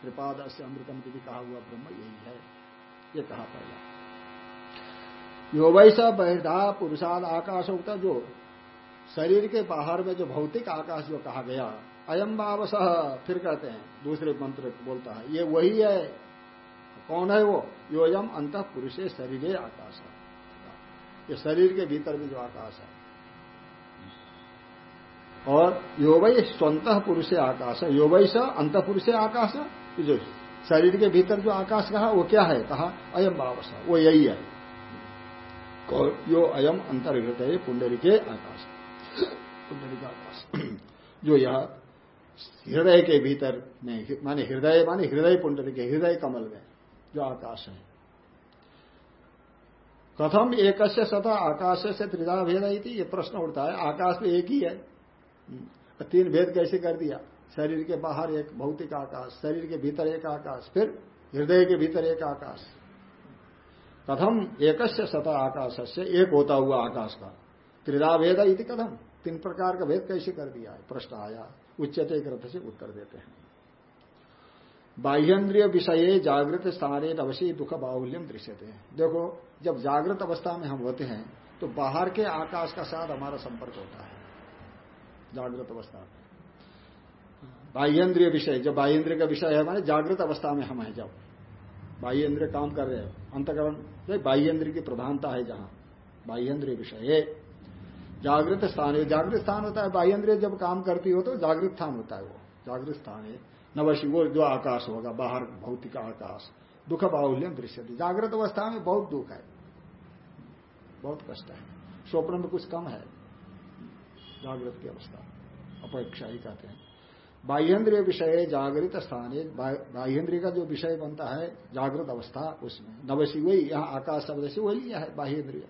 त्रिपाद से अमृतम भी कहा हुआ ब्रह्म यही है। ये कहा पहला। यो वैसा बहिर्धा पुरुषाद आकाश होता जो शरीर के बाहर में जो भौतिक आकाश जो कहा गया अयम बावस फिर कहते हैं, दूसरे मंत्र बोलता है, ये वही है। कौन है वो? योयम अंत पुरुष शरीर आकाश है। ये शरीर के भीतर में जो आकाश है। और यो वही स्वंत पुरुष आकाश। है यो वही स अंत पुरुष आकाश। है जो शरीर के भीतर जो आकाश कहा, वो क्या है? कहा अयम बावस वो यही है। यो अयम अंतर्गत है पुंडरी के आकाश। पुंडरीकाकाश जो यह हृदय के भीतर में, माने हृदय माने हृदय पुंडरी के, हृदय कमल में जो आकाश है। कथम एक सता आकाश से त्रिधा भेद ये प्रश्न उठता है। आकाश तो एक ही है। तीन भेद कैसे कर दिया? शरीर के बाहर एक भौतिक आकाश, शरीर के भीतर एक आकाश, फिर हृदय के भीतर एक आकाश। कथम एक सता आकाश से एक होता हुआ आकाश का। त्रिधा भेद इति कथम। तीन प्रकार का भेद कैसे कर दिया है? प्रश्न आया। उच्चते ग्रंथ से उत्तर देते हैं। बाह्यन्द्रिय विषय जागृत स्थाने अवश्य दुख बाहुल्यम दृश्य देखो, जब जागृत अवस्था में हम होते हैं तो बाहर के आकाश का साथ हमारा संपर्क होता है। जागृत अवस्था में। बाह्यन्द्रिय विषय, जब बाह्यन्द्रिय का विषय है, माने जागृत अवस्था में हम हैं जब। बाह्यन्द्रिय काम कर रहे हैं। अंतकरण बाह्यन्द्रिय की प्रधानता है जहाँ। बाह्यन्द्रिय विषय है। जागृत स्थान है। जागृत स्थान होता है, बाह्यन्द्रिय जब काम करती हो तो जागृत स्थान होता है वो। जागृत स्थान है। नवशी वो जो आकाश होगा, बाहर भौतिक आकाश। दुख बाहुल्यम दृश्य जागृत अवस्था में बहुत दुख है। बहुत कष्ट है। स्वप्न में कुछ कम है। जागृत की अवस्था अपेक्षा ही कहते हैं। बाह्यन्द्रिय विषय जागृत स्थान बाह्यन्द्रिय का जो विषय बनता है, जागृत अवस्था, उसमें। नवशी वही, यहाँ आकाश शब्द से वही लिया है बाह्यन्द्रिय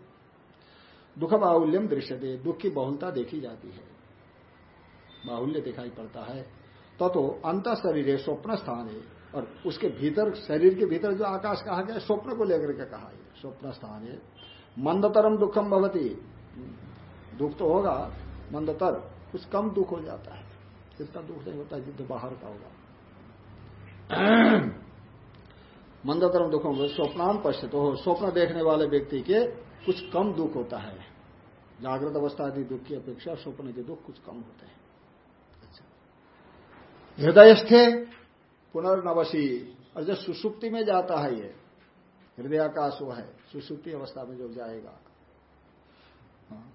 दुख बाहुल्यम दृश्य दे दुख की बहुलता देखी जाती है। बाहुल्य दिखाई पड़ता है। तो अंत शरीर है स्वप्न स्थान है और उसके भीतर, शरीर के भीतर जो आकाश कहा गया, स्वप्न को लेकर के कहा स्वप्न स्थान है मंदतरम दुखम भवती। दुख तो होगा मंदतर कुछ कम दुख हो जाता है। इतना दुख नहीं होता जितना बाहर का होगा। मंदतरम में स्वप्नान पश्चित हो स्वप्न देखने वाले व्यक्ति के कुछ कम दुख होता है। जागृत अवस्था आदि दुख की अपेक्षा स्वप्न के दुख कुछ कम होते हैं। अच्छा। हृदयस्थे पुनर्नवशी और जब सुसुप्ति में जाता है ये हृदयाकाश वो है सुसुप्ति अवस्था में जो जाएगा। हाँ,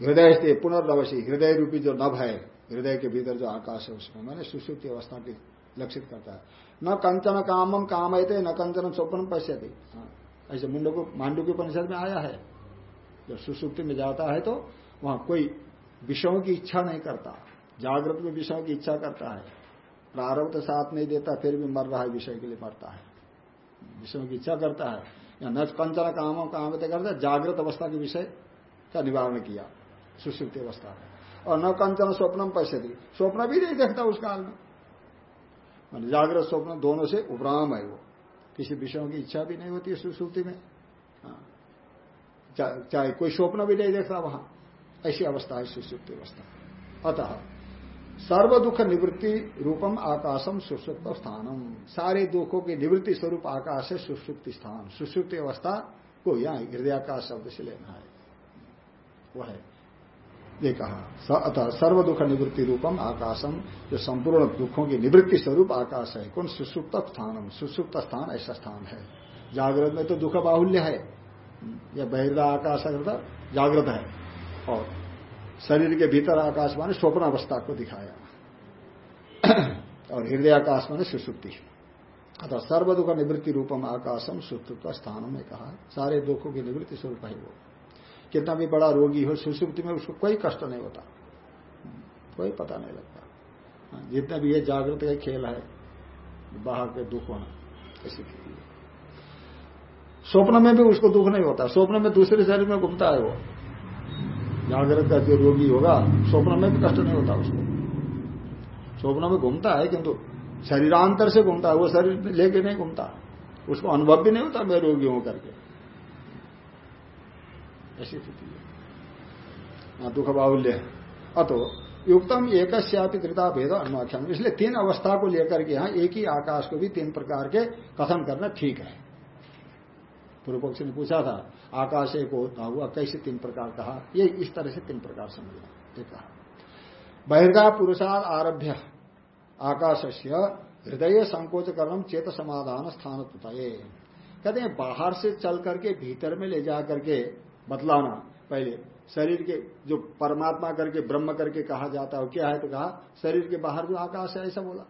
हृदय से पुनर्नवशी हृदय रूपी जो नभ है हृदय के भीतर जो आकाश है उसमें मैंने सुसुप्ति अवस्था की लक्षित करता है। न कंचन कामम काम थे न कंचन स्वप्न पश्यते। हाँ, ऐसे मुंडो को मांडू के परिषद में आया है। जब सुसुप्ति में जाता है तो वहाँ कोई विषयों की इच्छा नहीं करता। जागृत में विषयों की इच्छा करता है। प्रारंभ तो साथ नहीं देता फिर भी मर रहा है विषय के लिए मरता है। विषयों की इच्छा करता है। या न कंचन कामों काम करता जागृत अवस्था के विषय का निवारण किया। सुश्रुति अवस्था में। और न कंचन स्वप्नम पैसे दी स्वप्न भी नहीं देखता उस काल में। मान जागृत स्वप्न दोनों से उपराम है वो। किसी विषयों की इच्छा भी नहीं होती सुश्रुति में। हाँ। चाहे कोई स्वप्न भी नहीं देखता वहाँ। ऐसी अवस्था है सुश्रुति अवस्था। अतः सर्व दुख निवृत्ति रूपम आकाशम सुसुप्त स्थानम। सारे दुखों की निवृत्ति स्वरूप आकाश है सुसुप्ति स्थान। सुसुप्ति अवस्था को यहाँ हृदयाकाश शब्द से लेना है। वह है। ये कहा। अतः सर्व दुख निवृत्ति रूपम आकाशम, जो संपूर्ण दुखों की निवृत्ति स्वरूप आकाश है, कौन सुसुप्त स्थानम? सुसुप्त स्थान ऐसा स्थान है। जागृत में तो दुख बाहुल्य है। यह बहिर्दा आकाश जागृत है। और शरीर के भीतर आकाश माने स्वप्न अवस्था को दिखाया। और हृदय आकाश माने सुसुप्ति। अतः सर्व दुख निवृत्ति रूपम आकाशम, सुसुप्त स्थान में कहा। सारे दुखों की निवृत्ति स्वरूप है वो। कितना भी बड़ा रोगी हो सुसुप्ति में उसको कोई कष्ट नहीं होता। कोई पता नहीं लगता। हाँ, जितना भी ये जागृत का खेल है बाहर के दुख होना ऐसी स्वप्न में भी उसको दुख नहीं होता। स्वप्न में दूसरे शरीर में घूमता है वो। जागृत का जो रोगी होगा स्वप्न में भी कष्ट नहीं होता उसको। स्वप्न में घूमता है किंतु शरीरांतर से घूमता है। वो शरीर लेके नहीं घूमता। उसको अनुभव भी नहीं होता मैं रोगी हूँ करके। ऐसी स्थिति है। दुख बाहुल्य। अतो, युक्तम एक कृता भेद अनुवाख्यान इसलिए तीन अवस्था को लेकर के यहाँ एक ही आकाश को भी तीन प्रकार के कथन करना ठीक है। पूर्व पक्ष ने पूछा था, आकाश एक होता हुआ, कैसे तीन प्रकार कहा? ये इस तरह से तीन प्रकार समझना कहा बहिर्गा पुरुषाद आरभ्य आकाश से हृदय संकोच कर्म चेत समाधान स्थान कहते हैं, बाहर से चल करके, भीतर में ले जा करके बतलाना, पहले। शरीर के जो परमात्मा करके, ब्रह्म करके कहा जाता है क्या है तो कहा, शरीर के बाहर जो आकाश है, ऐसा बोला।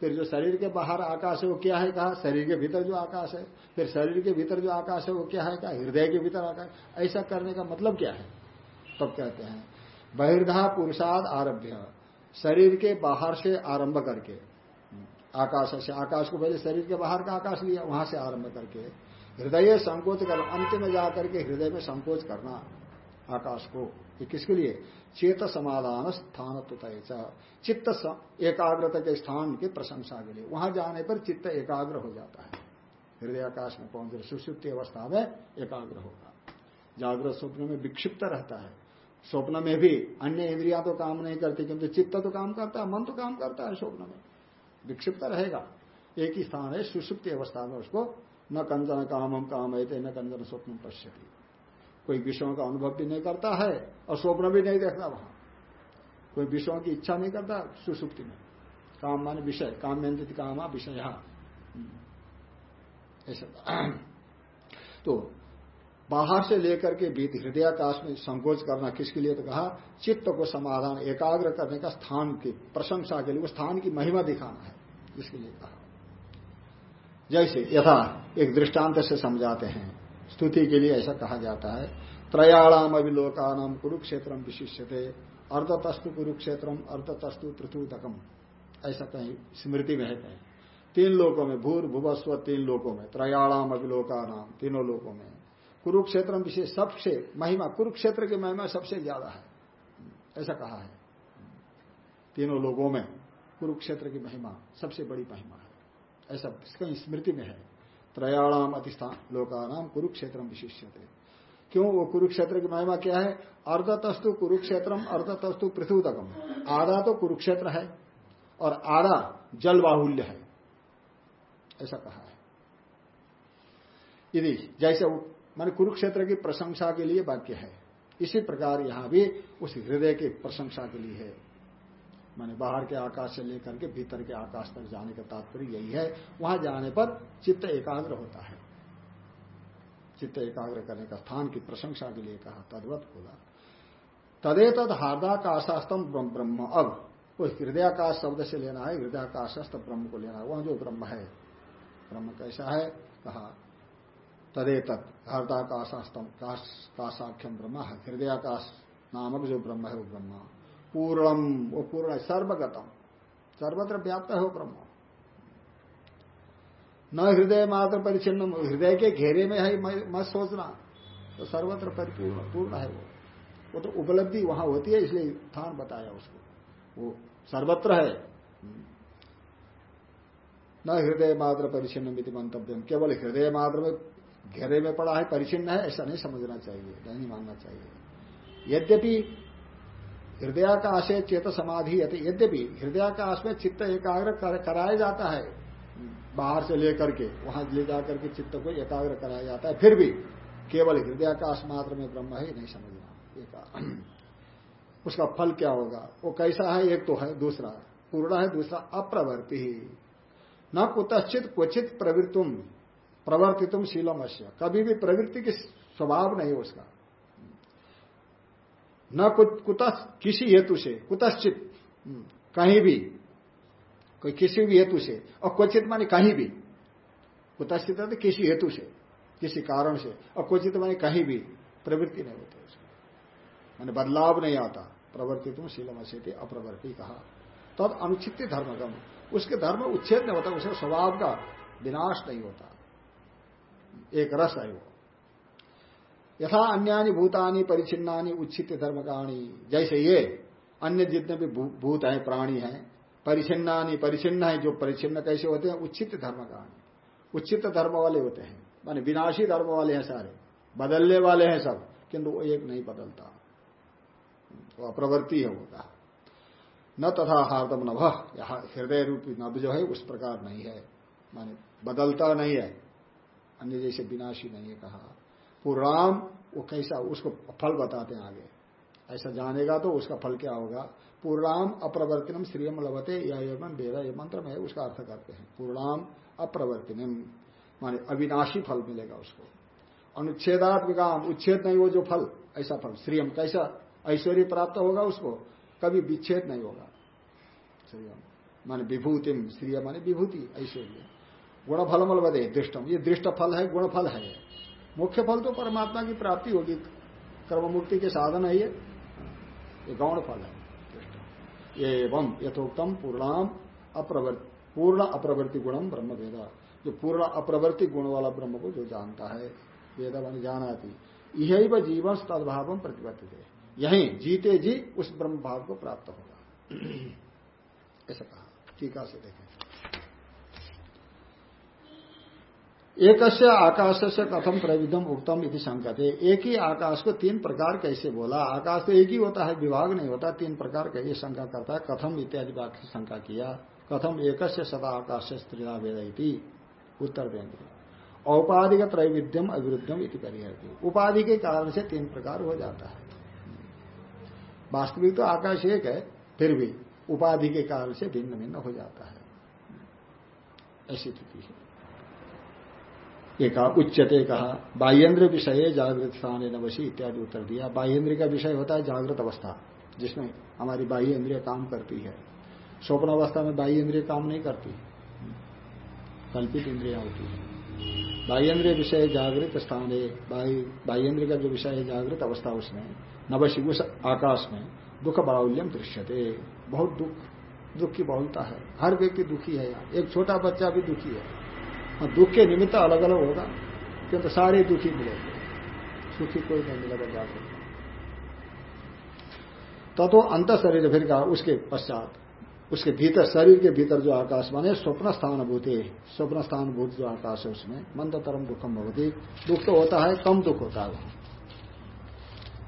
फिर जो शरीर के बाहर आकाश है, वो क्या है कहा, शरीर के भीतर जो आकाश है। फिर शरीर के भीतर जो आकाश है, वो क्या है कहा, हृदय के भीतर आकाश ऐसा करने का मतलब क्या है? तब कहते हैं बहिर्धा पुरुषाद आरभ्य। शरीर के बाहर से आरंभ करके, आकाश से, आकाश को पहले शरीर के बाहर का आकाश लिया, वहाँ से आरंभ करके हृदय संकोच कर, अंत में जाकर के हृदय में संकोच करना, आकाश को ये किसके लिए? चेत समाधान स्थान चित्त एकाग्रता के स्थान की प्रशंसा के लिए। वहाँ जाने पर चित्त एकाग्र हो जाता है। हृदय आकाश में पहुँच सुसुप्ति अवस्था में एकाग्र होगा। जागृत स्वप्न में विक्षिप्त रहता है। स्वप्न में भी अन्य इंद्रिया तो काम नहीं करती, किंतु चित्त तो काम करता है, मन तो काम करता है स्वप्न में। विक्षिप्त रहेगा। एक ही स्थान है, सुसुप्ति अवस्था में उसको न कंचन हम काम है न कंचन स्वप्न पश्यति। कोई विषयों का अनुभव भी नहीं करता है और स्वप्न भी नहीं देखता वहाँ। कोई विषयों की इच्छा नहीं करता, सुसुप्ति में। काम माने विषय काम में कामा विषय। ऐसा। तो बाहर से लेकर के बीत हृदयाकाश में संकोच करना किसके लिए तो कहा, चित्त को समाधान, एकाग्र करने का स्थान की, प्रशंसा के लिए, वो स्थान की महिमा दिखाना है इसके लिए कहा। जैसे यथा एक दृष्टांत से समझाते हैं। स्तुति के लिए ऐसा कहा जाता है, त्रयाणाम अभिलोकानाम कुरुक्षेत्र विशिष्यते, अर्धतस्तु कुरुक्षेत्रम अर्धतस्तु पृथुदकम ऐसा कहीं स्मृति में है कहीं। तीन लोकों में, भूर, भूवस्व, तीन लोकों में, त्रयाणाम अभिलोकानाम, तीनों लोकों में। कुरुक्षेत्र विशेष सबसे, महिमा, कुरुक्षेत्र की महिमा सबसे ज़्यादा है। ऐसा कहा है। तीनों लोगों में कुरुक्षेत्र की महिमा सबसे बड़ी महिमा है। ऐसा इसका स्मृति में है। त्रयाणाम अतिस्थान, लोकानाम कुरुक्षेत्र विशिष्य क्यों? वो कुरुक्षेत्र की महिमा क्या है? अर्धतस्तु कुरुक्षेत्रम, अर्धतस्तु पृथ्वीतकम आधा तो कुरुक्षेत्र है और आधा जल बाहुल्य है। ऐसा कहा है। यदि जैसे मान कुरुक्षेत्र की प्रशंसा के लिए वाक्य है, इसी प्रकार यहाँ भी उस हृदय की प्रशंसा के लिए है। माने बाहर के आकाश से लेकर के भीतर के आकाश तक जाने का तात्पर्य यही है। वहाँ जाने पर चित्त एकाग्र होता है। चित्त एकाग्र करने का स्थान की प्रशंसा के लिए कहा, तदवत बोला। तदे तद हार्दाकाशास्तम ब्रह्म अब वो हृदयाकाश शब्द से लेना है हृदयाकाशस्त ब्रह्म को लेना है, वह जो ब्रह्म है, ब्रह्म कैसा है? कहा तदे तत् हृदयाकाशास्तम काशाख्यम ब्रह्म, हृदयाकाश नामक जो ब्रह्म है, वो ब्रह्म। पूर्णम, वो पूर्ण सर्वगतम। सर्वत्र व्याप्त है वो ब्रह्म। न हृदय मात्र परिचिन्न हृदय के घेरे में है मत सोचना। तो सर्वत्र परिपूर्ण, पूर्ण है वो। वो तो उपलब्धि वहाँ होती है, इसलिए स्थान बताया उसको। वो सर्वत्र है। न हृदय मात्र परिचिन्न मिति मंतव्य केवल हृदय मात्र में, घेरे में पड़ा है परिचिन्न है, ऐसा नहीं समझना चाहिए, नहीं मानना चाहिए। यद्यपि हृदयाकाश है चेत समाधि है यद्यपि हृदयाकाश में चित्त एकाग्र कराया जाता है, बाहर से लेकर के, वहाँ ले जाकर के चित्त को एकाग्र कराया जाता है, फिर भी केवल हृदयाकाश मात्र में ब्रह्म है नहीं समझना। उसका फल क्या होगा? वो कैसा है? एक तो है, दूसरा पूर्ण है, दूसरा अप्रवर्ति। ही न कुतश्चित क्वचित प्रवृत्तुम प्रवर्तितुम शीलम कभी भी प्रवृत्ति की स्वभाव नहीं उसका। न कुत किसी हेतु से कुतश्चित हम्म, कहीं भी कोई किसी भी हेतु से और क्वचित माने कहीं भी कुतश्चित तो किसी हेतु से किसी कारण से और क्वचित माने कहीं भी प्रवृत्ति नहीं होती उसमें। मैंने बदलाव नहीं आता प्रवृत्ति तुम शीलम से अप्रवृत्ति कहा। तब तो अनुचित धर्मगम उसके धर्म उच्छेद नहीं होता उसके स्वभाव का विनाश नहीं होता। एक रस है वो। यथा अन्यानी भूतानी परिचिन्नानी उच्छित धर्मकाणी। जैसे ये अन्य जितने भी भूत हैं, प्राणी हैं परिचिन्नानी परिचिन्न है, जो परिचिन्न कैसे होते हैं? उच्छित धर्म धर्मकाणी। उच्छित धर्म वाले होते हैं। माने विनाशी धर्म वाले हैं सारे। बदलने वाले हैं सब, किंतु वो एक नहीं बदलता। वो अप्रवृत्ति है होता न तथा हार्दम नभ। हृदय रूपी नभ जो है, उस प्रकार नहीं है। माने बदलता नहीं है। अन्य जैसे विनाशी नहीं है कहा। पूर्णाम वो कैसा, उसको फल बताते हैं आगे। ऐसा जानेगा तो उसका फल क्या होगा? पूर्णाम अप्रवर्तनम श्रीयम लभते, या एवं वेद, ये मंत्र में उसका अर्थ करते हैं। पूर्णाम अप्रवर्तनम, माने अविनाशी फल मिलेगा उसको। अनुच्छेदात्मिकाम, उच्छेद नहीं हो जो फल, ऐसा फल, श्रीयम कैसा? ऐश्वर्य प्राप्त होगा उसको, कभी विच्छेद नहीं होगा। श्रीयम, माने विभूतिम, श्रीय माने विभूति, ऐश्वर्य। गुण फल दृष्टम, ये दृष्ट फल है गुण फल है। मुख्य फल तो परमात्मा की प्राप्ति होगी। कर्म मुक्ति के साधन है ये। ये गौण फल है। एवं यथोक्तम पूर्णाम अप्रवर्त, पूर्ण अप्रवृत्ति गुणम ब्रह्म वेदा जो पूर्ण अप्रवृत्ति गुण वाला ब्रह्म को जो जानता है वेदा मान जाना यही वह जीवन तदभाव प्रतिबद्ध है यही जीते जी उस ब्रह्म भाव को प्राप्त होगा। ऐसा कहा। टीका से देखें। एक आकाश से कथम प्रविधम उत्तम इति संकते एक ही आकाश को तीन प्रकार कैसे बोला? आकाश तो एक ही होता है, विभाग नहीं होता, तीन प्रकार का ये शंका करता है? कथम इत्यादि वाक्य शंका किया। कथम एक सदा आकाश से वेद उत्तर देंगे। औपाधिक त्रैविध्यम अविरुद्धम इति परिहरती। उपाधि के कारण से तीन प्रकार हो जाता है। वास्तविक तो आकाश एक है, फिर भी उपाधि के कारण से भिन्न भिन्न हो जाता है। ऐसी स्थिति है। ये कहा उच्चते कहा बाह्यन्द्र विषय जागृत स्थान नवशी इत्यादि उत्तर दिया। बाह्यन्द्र का विषय होता है जागृत अवस्था, जिसमें हमारी बाह्य इंद्रिय काम करती है। स्वप्न अवस्था में बाह्य इंद्रिय काम नहीं करती, कल्पित इंद्रिया होती है। बाह्यन्द्रिय विषय जागृत स्थान है बाह्यन्द्रिय का जो विषय है जागृत अवस्था उसमें नवशी उस आकाश में दुख बाहुल्यम दृश्यते। बहुत दुख दुख की बहुलता है। हर व्यक्ति दुखी है यहाँ। एक छोटा बच्चा भी दुखी है। हाँ दुख के निमित्त अलग अलग होगा, क्योंकि सारे दुखी मिलेंगे सुखी कोई नहीं मिलेगा जाकर। तो अंत शरीर फिर कहा, उसके पश्चात, उसके भीतर, शरीर के भीतर जो आकाश माने स्वप्न स्थान भूति स्वप्न स्थान भूत जो आकाश है उसमें मंद तरम दुखम भवती। दुख तो होता है, कम दुख होता है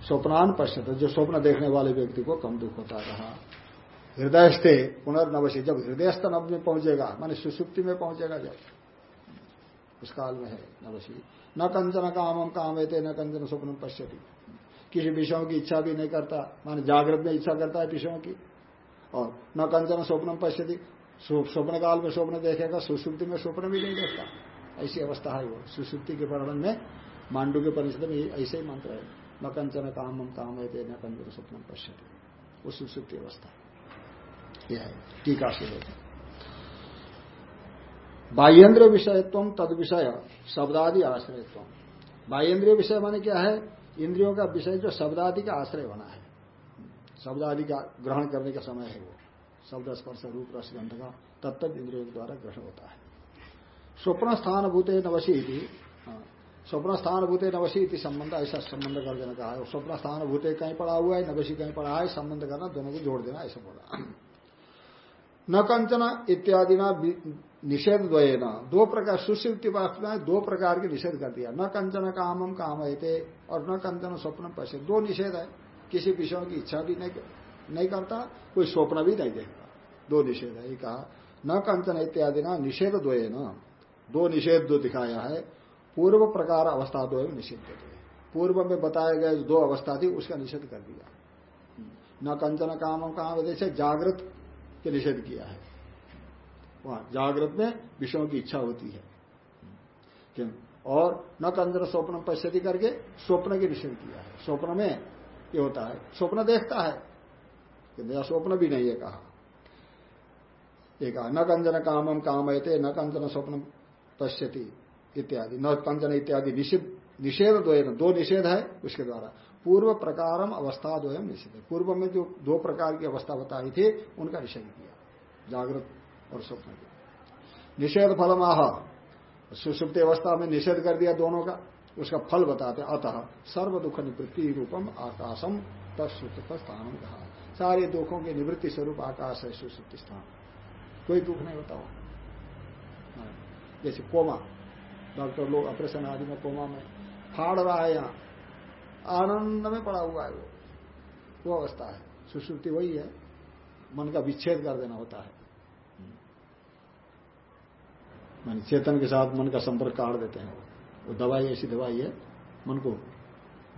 स्वप्नान पश्चात जो स्वप्न देखने वाले व्यक्ति को कम दुख होता रहा। हृदय स्थे पुनर्नवशी जब हृदयस्थ नव में पहुंचेगा, माने सुसुप्ति में पहुंचेगा जब उस काल में है नवशी न कंचन कामम काम थे न कंचन स्वप्न पश्यति। किसी विषयों की इच्छा भी नहीं करता, माने जागृत में इच्छा करता है विषयों की। और न कंचन स्वप्न पश्यति। स्वप्न काल में स्वप्न देखेगा, सुसुप्ति में स्वप्न भी नहीं देखता। ऐसी अवस्था है वो। सुसुप्ति के वर्णन में मांडू के परिषद में ऐसे ही मंत्र है। न कंचन काम हम काम है न कंचन स्वप्न पश्यति। वो सुसुप्ति अवस्था यह है। टीका से बाह्यन्द्र विषयत्व तद विषय शब्दादि आश्रयत्व बाह्यन्द्रिय विषय माने क्या है? इंद्रियों का विषय जो शब्दादि का आश्रय बना है। शब्दादि का ग्रहण करने का समय है वो। शब्द स्पर्श रूप रस गंध का तत्त इंद्रियों के द्वारा ग्रहण होता है। स्वप्न स्थान भूते नवशी हाँ, स्वप्न स्थान भूते नवशी इति संबंध ऐसा संबंध कर देना कहा है। स्वप्न स्थान भूते कहीं पड़ा हुआ है नवशी कहीं पड़ा है संबंध करना दोनों को जोड़ देना ऐसा बोला। न कंचन इत्यादि ना निषेध द्वये न दो प्रकार सुशिप्ति वास्तव दो प्रकार के निषेध कर दिया। न कंचन कामम काम थे और न कंचन स्वप्न पश्य दो निषेध है। किसी विषयों की इच्छा भी नहीं नहीं करता, कोई स्वप्न भी नहीं देखता। दो निषेध है। ये कहा, न कंचन इत्यादि ना निषेध द्वये न दो निषेध दो दिखाया है, पूर्व प्रकार अवस्था दो निषेध पूर्व में बताया गया जो दो अवस्था थी, उसका निषेध कर दिया। न कंचन काम काम जैसे जागृत के निषेध किया है। वहाँ जागृत में विषयों की इच्छा होती है। क्यों? और न कंचन स्वप्न पश्यति करके स्वप्न की निषेध किया है। स्वप्न में ये होता है। स्वप्न देखता है कि मेरा स्वप्न भी नहीं है कहा। एक न कंचन कामम काम थे न कंजन स्वप्न पश्यति इत्यादि, न कंजन इत्यादि निषेध निषेध दो निषेध है उसके द्वारा। पूर्व प्रकारम अवस्था दो निषेध पूर्व में जो दो प्रकार की अवस्था बताई थी, उनका निषेध किया। जागृत और स्वप्न निषेध फल माह सुसुप्ति अवस्था में निषेध कर दिया दोनों का उसका फल बताते अतः सर्व दुख निवृत्ति रूपम आकाशम तत्सुप्त स्थान कहा। सारे दुखों के निवृत्ति स्वरूप आकाश है सुसुप्ति स्थान। कोई दुख नहीं होता हाँ, जैसे कोमा डॉक्टर लोग ऑपरेशन आदि में कोमा में फाड़ रहा है यहाँ। आनंद में पड़ा हुआ है वो। वो अवस्था है। सुश्रुति वही है। मन का विच्छेद कर देना होता है। मान, चेतन के साथ मन का संपर्क काट देते हैं। वो दवाई ऐसी दवाई है, मन को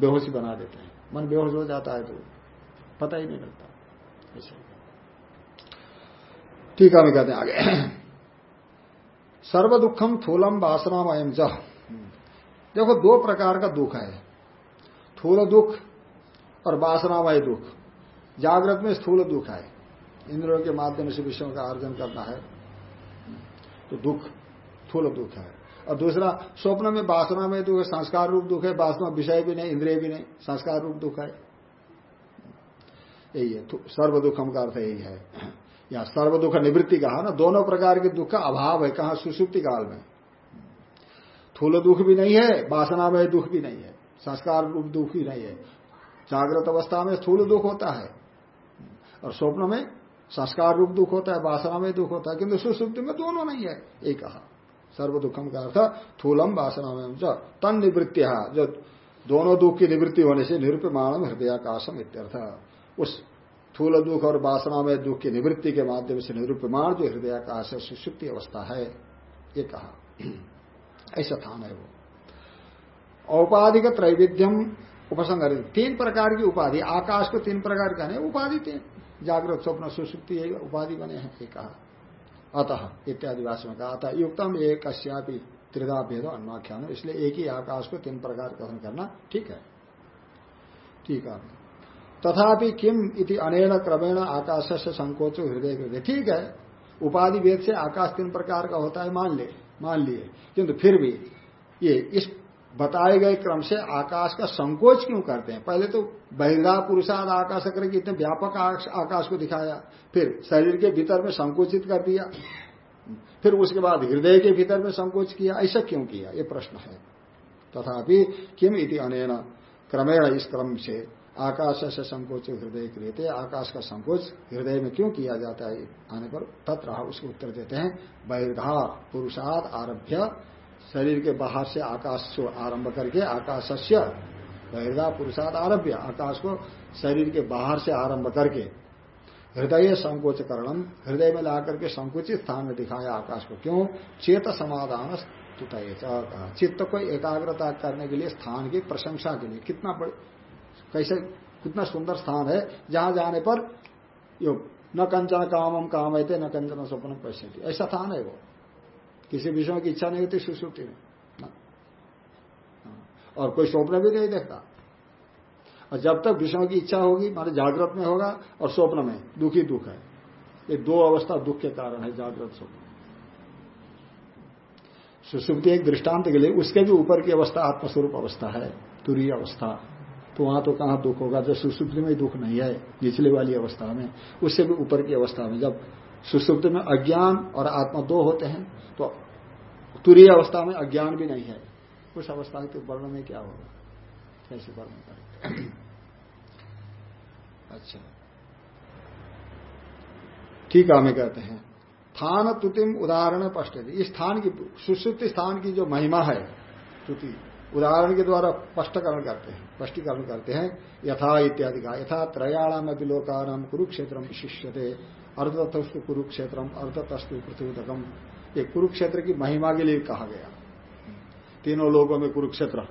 बेहोशी बना देते हैं। मन बेहोश हो जाता है तो पता ही नहीं लगता। ऐसे ठीक है कहते हैं, आगे। सर्व दुखम थूलम वासनामयम जह देखो, दो प्रकार का दुख है। थूल दुख और वासनामय दुख। जागृत में स्थूल दुख है। इंद्रियों के माध्यम से विषयों का अर्जन करना है। तो दुख थूल दुख है। और दूसरा, स्वप्न में, वासना में दुख है संस्कार रूप दुख है, वासना विषय भी नहीं, इंद्रिय भी नहीं, संस्कार रूप दुख है। यही है सर्व दुखम का अर्थ यही है। या सर्व दुख निवृत्ति कहा ना, दोनों प्रकार के दुख का अभाव है, कहा सुसुप्ति काल में। थूल दुख भी नहीं है, वासना में दुख भी नहीं है, संस्कार रूप दुख भी नहीं है। जागृत अवस्था में स्थूल दुख होता है, और स्वप्न में संस्कार रूप दुख होता है, वासना में दुख होता है, किंतु सुसुप्ति में दोनों नहीं है एक कहा। सर्व दुखम का अर्थ थूलम वासना में तन निवृत्ति जो दोनों दुख की निवृत्ति होने से निरूपमाण हृदयाकाशम इत्यर्थ। उस थूल दुख और वासना में दुख की निवृत्ति के माध्यम से निरूपमाण जो हृदयाकाश है, सुसुप्ति अवस्था है, ये कहा। ऐसा स्थान है वो। औपाधिक त्रैविध्यम उपसंग तीन प्रकार की उपाधि, आकाश को तीन प्रकार का नहीं उपाधि तीन। जागृत स्वप्न, सुसुप्ति उपाधि बने हैं, ये कहा। अतः इत्यादि भाषा में कहा, अतः युक्तम एक कश्यापी त्रिधा भेद अन्वाख्यान। इसलिए एक ही आकाश को तीन प्रकार कथन करना ठीक है। ठीक है। तथापि किम इति अनेन क्रमेण आकाश से संकोच हृदय ठीक है। उपाधि भेद से आकाश तीन प्रकार का होता है, मान ले, मान लिए। किंतु फिर भी ये इस बताए गए क्रम से आकाश का संकोच क्यों करते हैं? पहले तो बहिर्गा पुरुषाद आकाश करके इतने व्यापक आकाश को दिखाया, फिर शरीर के भीतर में संकोचित कर दिया, फिर उसके बाद हृदय के भीतर में संकोच किया, ऐसा क्यों किया? ये प्रश्न है। तथापि किम इति अनेन? क्रमेण इस क्रम से आकाश से संकोच हृदय क्रियते आकाश का संकोच हृदय में क्यों किया जाता है? आने पर तत्र उसको उत्तर देते हैं। बहिर्घा पुरुषाद आरभ्य शरीर के बाहर से आकाश को आरंभ करके आकाशस्य बहिर्घा पुरुषाद आरभ्य, आकाश को शरीर के बाहर से आरंभ करके हृदय संकोच करणम हृदय में ला करके संकुचित स्थान में दिखाया आकाश को। क्यों? चेत समाधान चित्त को एकाग्रता करने के लिए स्थान की प्रशंसा के लिए। कितना कैसे, कितना सुंदर स्थान है। जहाँ जाने पर यो न कंचन कामम काम है न कंचन स्वप्न पैसे ऐसा स्थान है वो। किसी विषय की इच्छा नहीं होती सुश्रुति में और कोई स्वप्न भी नहीं देखता। और जब तक विषयों की इच्छा होगी, माने जागृत में होगा, और स्वप्न में, दुखी दुख है। ये दो अवस्था दुख के कारण है, जागृत स्वप्न। सुसुप्ति एक दृष्टांत के लिए, उसके भी ऊपर की अवस्था आत्मस्वरूप अवस्था है तुरी अवस्था। तो वहाँ तो कहाँ दुख होगा? जब सुसुप्ति में दुख नहीं है, निचले वाली अवस्था में, उससे भी ऊपर की अवस्था में। जब सुसुप्ति में अज्ञान और आत्मा दो होते हैं तो तुरीय अवस्था में अज्ञान भी नहीं है। उस अवस्था के वर्ण में क्या होगा? कैसे वर्ण करें अच्छा। ठीक है, हमें कहते हैं। स्थान तुतिम उदाहरण स्पष्ट इस स्थान की, सुश्रुति स्थान की जो महिमा है, तुति, उदाहरण के द्वारा स्पष्टकरण करते हैं, स्पष्टीकरण करते हैं। यथा इत्यादि का, यथा त्रयाणाम विलोकानाम कुरुक्षेत्र विशिष्य थे अर्धतस्तु कुरुक्षेत्रम, अर्धतस्तु पृथ्वीतकम ये कुरुक्षेत्र की महिमा के लिए कहा गया। तीनों लोगों में कुरुक्षेत्र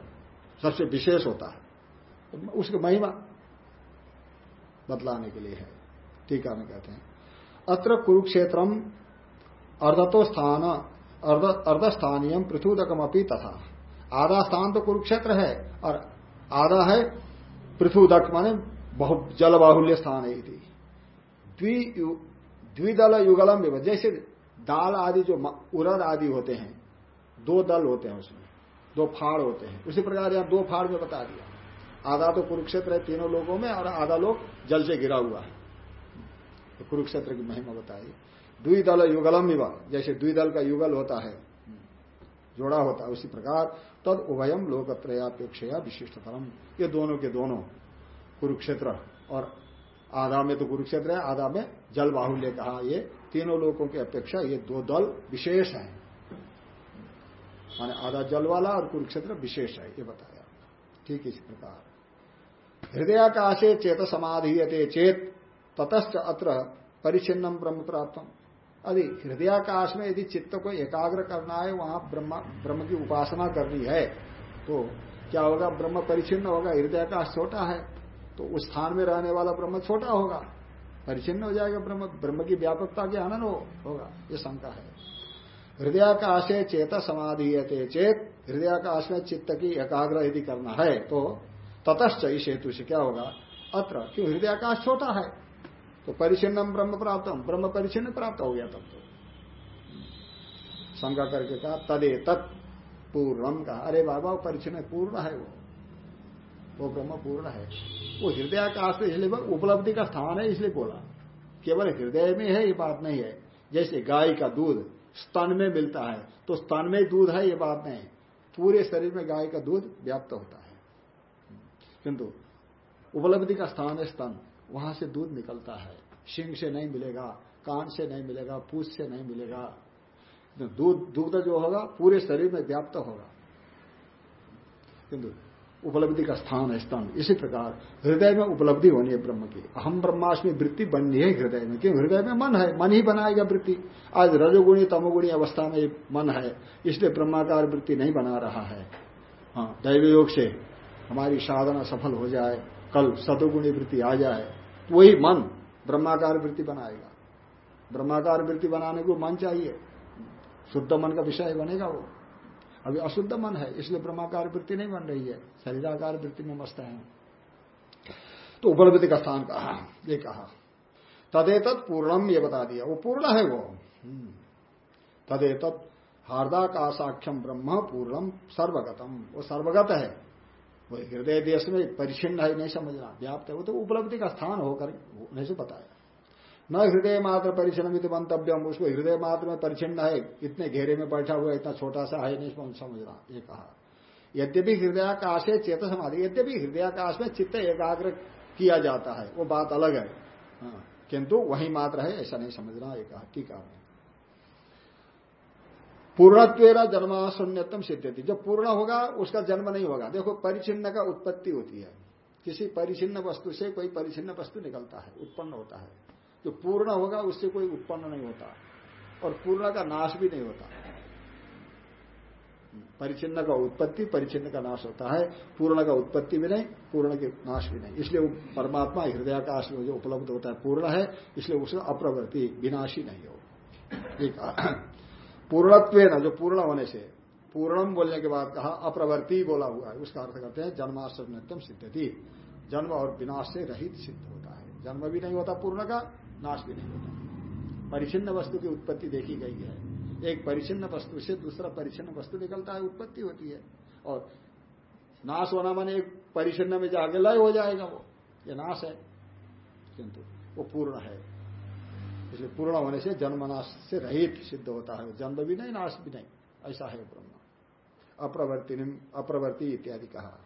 सबसे विशेष होता है। उसकी महिमा बतलाने के लिए है। टीका में कहते हैं, अत्र कुरुक्षेत्रम अर्धतो स्थान अर्धस्थानीय पृथुदकम अपनी तथा। आधा स्थान तो कुरुक्षेत्र है और आधा है पृथुदक माने बहुत जल बाहुल्य स्थान है द्विदल युगलम जैसे दाल आदि जो उरद आदि होते हैं, दो दल होते हैं उसमें, दो फाड़ होते हैं। उसी प्रकार यहाँ दो फाड़ में बता दिया। आधा तो कुरुक्षेत्र है तीनों लोगों में और आधा लोग जल से गिरा हुआ है। तो कुरुक्षेत्र की महिमा बताई द्विदल युगलम विवाह जैसे दुई द्विदल का युगल होता है, जोड़ा होता है, उसी प्रकार तद उभयम लोकत्रयापेक्षया विशिष्टतरम। ये दोनों के दोनों कुरुक्षेत्र और आधा में तो कुरुक्षेत्र है, आधा में जल बाहुल्य कहा ये तीनों लोगों की अपेक्षा ये दो दल विशेष है। माने आधा जल वाला और कुरुक्षेत्र विशेष है, ये बताया। ठीक इसी प्रकार। हृदयाकाशे चेत समाधीयते चेत, ततश्च अत्र परिचिन्नम ब्रह्म प्राप्त यदि हृदयाकाश में यदि चित्त को एकाग्र करना है, वहाँ ब्रह्म ब्रह्म की उपासना करनी है तो क्या होगा? ब्रह्म परिचिन्न होगा, हृदयाकाश छोटा है तो उस स्थान में रहने वाला ब्रह्म छोटा होगा। परिचिन्न हो जाएगा ब्रह्म ब्रह्म की व्यापकता के आनंद हो, होगा ये शंका है। हृदयाकाशे चेत समाधीयते चेत हृदयाकाश में चित्त की एकाग्र यदि करना है तो ततश्च इस हेतु से क्या होगा? अत्र क्यों हृदयाकाश छोटा है तो परिचिन्नम ब्रह्म प्राप्त ब्रह्म परिचिन्न प्राप्त हो गया तब तो। शंका करके कहा तदे तत्पूर्णम कहा अरे बाबा परिचिन्न पूर्ण है वो। वो ब्रह्म पूर्ण है। वो हृदयाकाश तो इसलिए उपलब्धि का स्थान है इसलिए बोला। केवल हृदय में है, ये बात नहीं है। जैसे गाय का दूध स्तन में मिलता है तो स्तन में दूध है, ये बात नहीं पूरे शरीर में गाय का दूध व्याप्त होता है। किंतु उपलब्धि का स्थान है स्तन। वहाँ से दूध निकलता है। सिंह से नहीं मिलेगा, कान से नहीं मिलेगा, पूछ से नहीं मिलेगा। दूध दुग्ध जो होगा, पूरे शरीर में व्याप्त होगा। किंतु उपलब्धि का स्थान है स्तन इसी प्रकार, हृदय में उपलब्धि होनी है ब्रह्म की। अहम ब्रह्माष्टमी वृत्ति बननी है हृदय में। क्यों? हृदय में मन है, मन ही बनाएगा वृत्ति। आज रजोगुणी, तमोगुणी अवस्था में मन है, इसलिए ब्रह्माकार वृत्ति नहीं बना रहा है। हाँ दैव योग से हमारी साधना सफल हो जाए, कल सतोगुणी वृत्ति आ जाए तो वही मन ब्रह्माकार वृत्ति बनाएगा। ब्रह्माकार वृत्ति बनाने को मन चाहिए। शुद्ध मन का विषय बनेगा वो। अभी अशुद्ध मन है, इसलिए ब्रह्माकार वृत्ति नहीं बन रही है, शरीराकार वृत्ति में मस्त है। तो उपलब्धि का स्थान कहा, ये कहा। तदेत पूर्णम ये बता दिया, वो पूर्ण है वो। हम्म। तदेत हार्दाकाशाख्यम ब्रह्म पूर्णम सर्वगतम, वो सर्वगत है। वो हृदय देश में परिचिन्न है, नहीं समझना, व्याप्त है, वो तो उपलब्धि का स्थान होकर नहीं से बताया न हृदय मात्र परिचन्न मंतव्यम उसको हृदय मात्र में परिचिन्न है इतने घेरे में बैठा हुआ इतना छोटा सा है नहीं समझना ये कहा। यद्यपि हृदयाकाश है चेत समाधि यद्यपि हृदयाकाश में चित्त एकाग्र किया जाता है वो बात अलग है। हाँ, किंतु वही मात्र है ऐसा नहीं समझना कहा टीका में पूर्णत्व जन्म शून्यतम सिद्ध थी जब पूर्ण होगा उसका जन्म नहीं होगा। देखो परिचिन्न का उत्पत्ति होती है। किसी परिचिन्न वस्तु से कोई परिचिन्न वस्तु निकलता है उत्पन्न होता है। जो पूर्ण होगा उससे कोई उत्पन्न नहीं होता और पूर्ण का नाश भी नहीं होता। परिचिन्न का उत्पत्ति, परिचिन्न का नाश होता है, पूर्ण का उत्पत्ति भी नहीं, पूर्ण के नाश भी नहीं। इसलिए परमात्मा हृदयाकाश में जो उपलब्ध होता है, पूर्ण है, इसलिए उसका अप्रवृत्ति, विनाशी नहीं हो। पूर्णत्व न जो पूर्ण होने से, पूर्णम बोलने के बाद कहा, अप्रवृत्ति बोला हुआ है, उसका अर्थ करते हैं जन्माश्रम नित्यम सिद्धति जन्म और विनाश से रहित सिद्ध होता है। जन्म भी नहीं होता पूर्ण का नाश भी नहीं होता। परिचिन्न वस्तु की उत्पत्ति देखी गई है। एक परिचिन्न वस्तु से दूसरा परिचिन्न वस्तु निकलता है, उत्पत्ति होती है। और नाश होना माने एक परिचिन्न में जाके लय हो जाएगा वो। ये नाश है। किंतु वो पूर्ण है। इसलिए पूर्ण होने से जन्मनाश से रहित सिद्ध होता है। जन्म भी नहीं, नाश भी नहीं। ऐसा है ब्रह्म। अप्रवर्ति अप्रवर्ति इत्यादि कहा।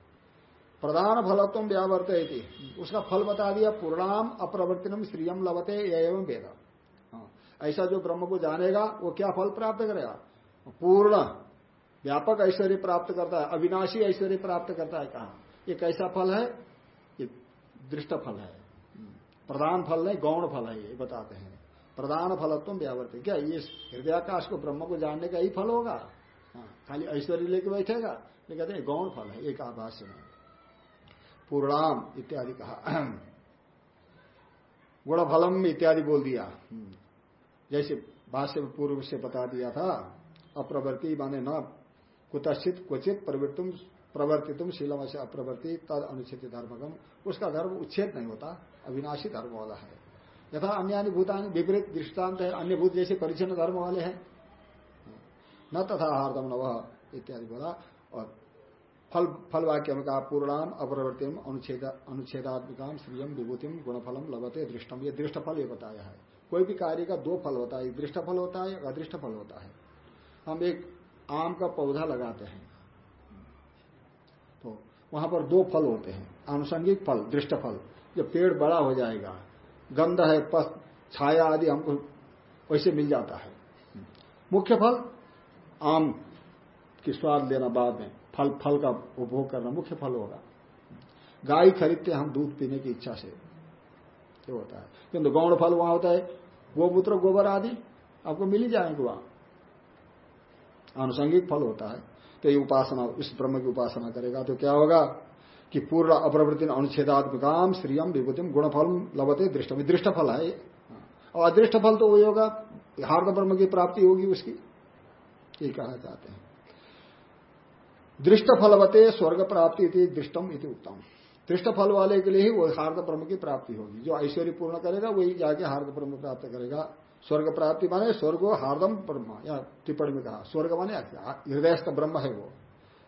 प्रधान फलत्व व्यावर्त उसका फल बता दिया पूर्णाम अप्रवर्तिनम श्रीयम लवते एवं वेद। ऐसा जो ब्रह्म को जानेगा वो क्या फल प्राप्त करेगा? पूर्ण व्यापक ऐश्वर्य प्राप्त करता है अविनाशी ऐश्वर्य प्राप्त करता है कहा? ये कैसा फल है? ये दृष्ट फल है। प्रधान फल नहीं गौण फल है ये बताते हैं। प्रधान फलत्व व्यावर्त। क्या ये हृदयाकाश को ब्रह्म को जानने का ही फल होगा? हाँ, खाली ऐश्वर्य लेके बैठेगा। ये कहते हैं गौण फल है एक आभाष में। पूर्णाम इत्यादि कहा। गुणफलम इत्यादि बोल दिया। जैसे भाष्य पूर्व से बता दिया था अप्रवृत्ति माने न, कुतश्चित, क्वचित, प्रवृत्तुम, प्रवर्तितुम शीलम से अप्रवृत्ति तद अनुच्छेद धर्मगम उसका धर्म उच्छेद नहीं होता, अविनाशी धर्म वाला है। यथा अन्य भूतान विपरीत दृष्टांत है, अन्य भूत जैसे परिचन्न धर्म वाले हैं। न तथा हार्दम नव इत्यादि बोला। और फल फल वाक्य में कहा पूर्णाम अपरवर्तिम अनुच्छेद अनुच्छेदात्मिकाम श्रीयम विभूतिम गुणफलम लभते दृष्टम। ये दृष्ट फल ये बताया है। कोई भी कार्य का दो फल होता है। दृष्ट फल होता है अदृष्ट फल होता है। हम एक आम का पौधा लगाते हैं। तो वहाँ पर दो फल होते हैं। आनुषंगिक फल दृष्ट फल जब पेड़ बड़ा हो जाएगा गंध है पस, छाया आदि हमको वैसे मिल जाता है। मुख्य फल आम की स्वाद लेना बाद में। फल फल का उपभोग करना मुख्य फल होगा। गाय खरीदते हम दूध पीने की इच्छा से। ये होता है। किंतु गौण फल वहाँ होता है, गोमूत्र, गोबर आदि, आपको मिल ही जाएँगे वहाँ। आनुषंगिक फल होता है। तो ये उपासना, इस ब्रह्म की उपासना करेगा। तो क्या होगा कि पूर्ण अपरवृत्ति अनुच्छेदात्मकाम श्रीयम विभूतिम गुणफल लभते दृष्ट दृष्ट फल है और अदृष्ट फल तो वही होगा, हार्द ब्रह्म की प्राप्ति होगी उसकी। ये कहा चाहते हैं। दृष्ट फलवते स्वर्ग प्राप्ति दृष्टम इति उत्तम दृष्ट फल वाले के लिए ही वो हार्द ब्रह्म की प्राप्ति होगी। जो ऐश्वर्य पूर्ण करेगा, वही जाके हार्द ब्रह्म प्राप्त करेगा। स्वर्ग प्राप्ति माने स्वर्ग हार्दम ब्रह्म, या टिप्पणी में कहा, स्वर्ग माने हृदयस्थ ब्रह्म है वो।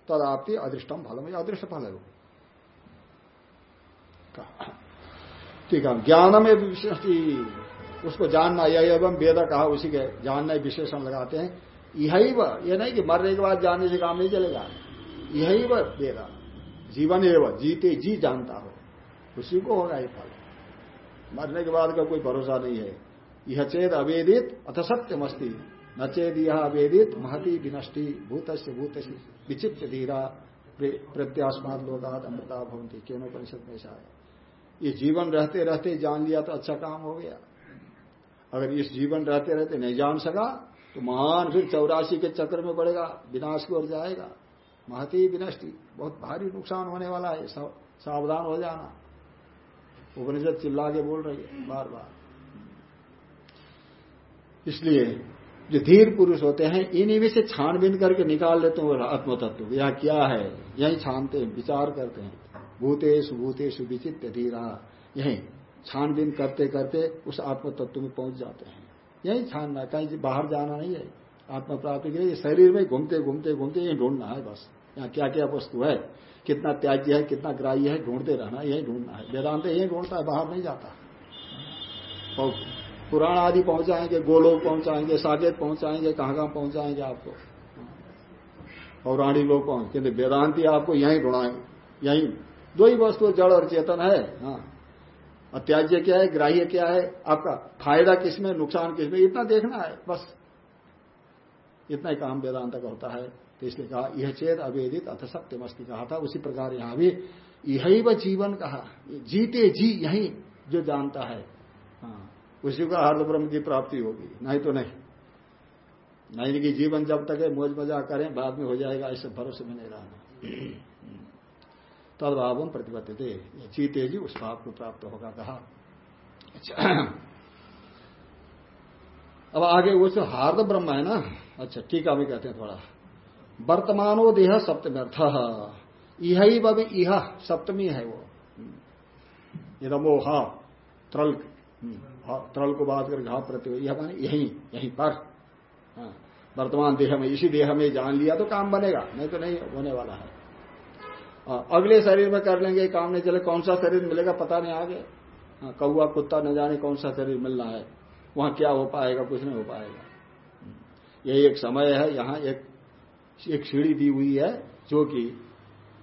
तद आपती अदृष्टम फल या अदृष्ट फल है वो। ठीक है ज्ञान में विशेष उसको जानना, यह एवं वेद कहा, उसी के जानना विशेषण लगाते हैं। यही वह यह नहीं कि मरने के बाद जानने से काम नहीं चलेगा। यही वह वेदा जीवन एवं, जीते जी जानता हो। उसी को होगा ये फल। मरने के बाद का कोई भरोसा नहीं है। यह चेद अवेदित, अथ सत्यम अस्ती न चेद यह अवेदित, महती विनष्टि भूत से भूत विचित्र धीरा प्रत्यास्मात लोगात अमृता भवंती केनो परिषद में ऐसा है। ये जीवन रहते रहते जान लिया तो अच्छा काम हो गया। अगर इस जीवन रहते रहते नहीं जान सका तो महान फिर चौरासी के चक्र में पड़ेगा विनाश की ओर जाएगा। महती विनष्टि। बहुत भारी नुकसान होने वाला है सावधान हो जाना। उपनिषद चिल्ला के बोल रही है बार बार इसलिए जो धीर पुरुष होते हैं, इन्हीं में से छानबीन करके निकाल लेते हैं आत्म तत्व यह क्या है? यही छानते हैं, विचार करते हैं। भूतेश भूतेश विचित्र धीरा। यही छानबीन करते करते उस आत्म तत्व में पहुँच जाते हैं। यही छानना, कहीं बाहर जाना नहीं है। आत्म प्राप्ति के लिए शरीर में घूमते घूमते घूमते यही ढूंढना है बस। यहाँ क्या क्या वस्तु है, कितना त्याज्य है, कितना ग्राह्य है, ढूंढते रहना, यही ढूंढना है। वेदांत यही ढूंढता है, बाहर नहीं जाता। और पुराण आदि पहुंचाएँगे, गोलोक पहुंचाएँगे, साकेत पहुंचाएँगे कहाँ कहाँ पहुंचाएँगे आपको? पौराणिक लोग पहुँच किंतु वेदांति आपको यही ढूंढाएँगे यही। दो ही वस्तु जड़ और चेतन है हाँ। अत्याज्य क्या है, ग्राह्य क्या है, आपका फ़ायदा किसमें, नुकसान किसमें, इतना देखना है, बस। इतना ही काम वेदांत का होता है। तो इसलिए कहा, यह चेत अवेदित, अथ सत्यमस्ती, कहा था। उसी प्रकार यहाँ भी यही व जीवन, कहा, जीते जी यही जो जानता है। हाँ उसी का हार्द ब्रह्म की प्राप्ति होगी। नहीं तो नहीं। नहीं कि जीवन जब तक है, मौज मज़ा करें, बाद में हो जाएगा, ऐसे भरोसे में नहीं रहना। तदभाव प्रतिबद्ध थे जीते जी, उस भाव को प्राप्त होगा, कहा। अच्छा। अब आगे वो जो हार्द ब्रह्म है ना अच्छा ठीक है कहते हैं थोड़ा। वर्तमानो देह सप्तमी अर्थ इह इह सप्तमी है वो। हा त्रल त्रल को बात कर घा प्रति यह माने यही यहीं पर। हाँ, वर्तमान देह में इसी देह में जान लिया तो काम बनेगा नहीं तो नहीं होने वाला है। हाँ, अगले शरीर में कर लेंगे काम नहीं चले कौन सा शरीर मिलेगा पता नहीं आगे। हाँ, कौआ कुत्ता न जाने कौन सा शरीर मिलना है। वहाँ क्या हो पाएगा कुछ नहीं हो पाएगा। यही एक समय है यहाँ एक एक सीढ़ी दी हुई है जो कि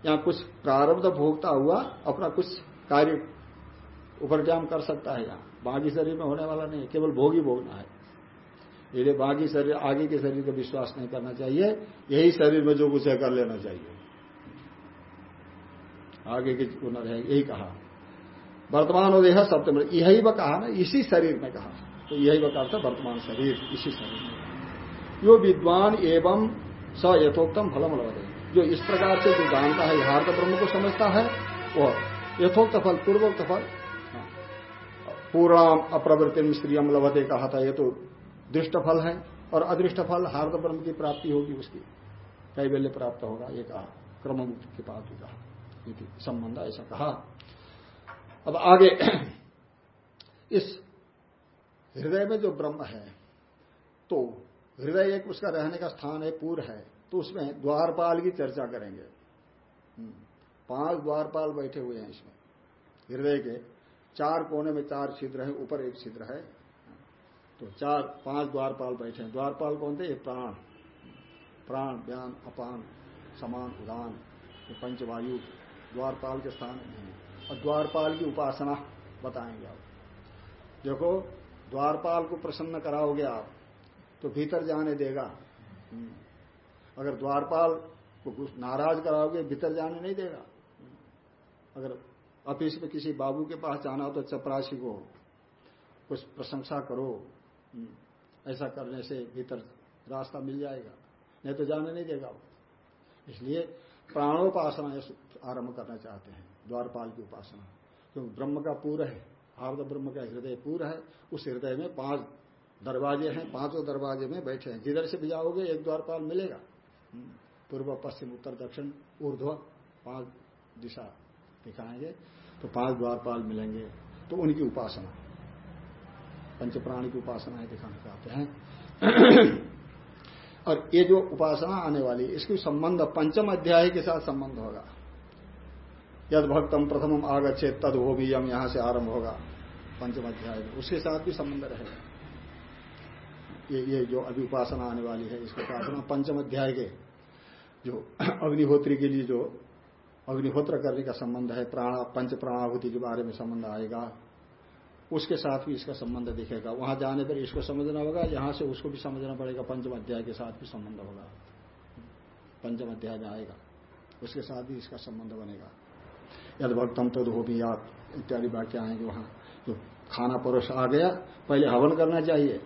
यहाँ कुछ प्रारब्ध भोगता हुआ अपना कुछ कार्य उपरजाम कर सकता है यहाँ। बाकी शरीर में होने वाला नहीं, केवल भोग ही भोगना है। यदि बाकी शरीर, आगे के शरीर का विश्वास नहीं करना चाहिए, यही शरीर में जो कुछ है कर लेना चाहिए। आगे के हुनर है यही कहा। वर्तमान और देह सप्तम यही वह कहा ना, इसी शरीर में कहा। तो यही वह कहा था, वर्तमान शरीर, इसी शरीर में। यो विद्वान एवं स यथोक्तम फलम लगे जो इस प्रकार से जो जानता है यहार्थ ब्रह्म को समझता है, वह यथोक्त फल, पूर्वोक्त फल। पूर्णाम अप्रवृत्ति स्त्रियम लभते कहा था, ये तो दृष्ट फल है, और अदृष्ट फल हार्द ब्रह्म की प्राप्ति होगी उसकी। कैबल्य प्राप्त होगा, ये कहा। क्रम के पास भी कहा संबंध ऐसा कहा। अब आगे, इस हृदय में जो ब्रह्म है तो हृदय एक उसका रहने का स्थान है पूर है तो उसमें द्वारपाल की चर्चा करेंगे। हम्म, पाँच द्वारपाल बैठे हुए हैं इसमें। हृदय के चार कोने में चार छिद्र है ऊपर एक छिद्र है। तो चार पाँच द्वारपाल बैठे हैं। द्वारपाल कौन थे? ये प्राण। प्राण ज्ञान अपान समान उदान पंचवायु द्वारपाल के स्थान है। और द्वारपाल की उपासना बताएँगे आप। देखो द्वारपाल को प्रसन्न कराओगे आप। तो भीतर जाने देगा। अगर द्वारपाल को कुछ नाराज़ कराओगे, भीतर जाने नहीं देगा अगर ऑफ़िस में किसी बाबू के पास जाना हो तो चपरासी को कुछ प्रशंसा करो। ऐसा करने से भीतर रास्ता मिल जाएगा नहीं तो जाने नहीं देगा वो इसलिए प्राणोपासना आरंभ करना चाहते हैं, द्वारपाल की उपासना क्योंकि ब्रह्म का पूर है आर्द ब्रह्म का हृदय पूर है, उस हृदय में पाँच दरवाजे हैं, पाँचों दरवाजे में बैठे हैं। जिधर से भी जाओगे, एक द्वारपाल मिलेगा। हम्म। पूर्व, पश्चिम, उत्तर, दक्षिण, ऊर्ध्व पाँच दिशा दिखाएँगे तो पाँच द्वारपाल मिलेंगे। तो उनकी उपासना पंच प्राणी की उपासना है दिखाना चाहते हैं। और ये जो उपासना आने वाली, इसकी संबंध पंचम अध्याय के साथ संबंध होगा। यद भक्तम प्रथम आगच्छे तद हो भी हम यहाँ से आरंभ होगा। पंचम अध्याय उसके साथ भी संबंध रहेगा। ये ये जो अभी उपासना आने वाली है, इसको उपासना पंचम अध्याय के जो अग्निहोत्री के लिए जो अग्निहोत्र करने का संबंध है, प्राण, पंच प्राणाभूति के बारे में संबंध आएगा, उसके साथ भी इसका संबंध दिखेगा। वहाँ जाने पर इसको समझना होगा, यहाँ से उसको भी समझना पड़ेगा, पंचम अध्याय के साथ भी संबंध होगा। पंचम अध्याय में आएगा, उसके साथ भी इसका संबंध बनेगा। यद भक्तम तो भी आप इत्यादि वाक्य आएँगे वहाँ। जो खाना परोस आ गया, पहले हवन करना चाहिए।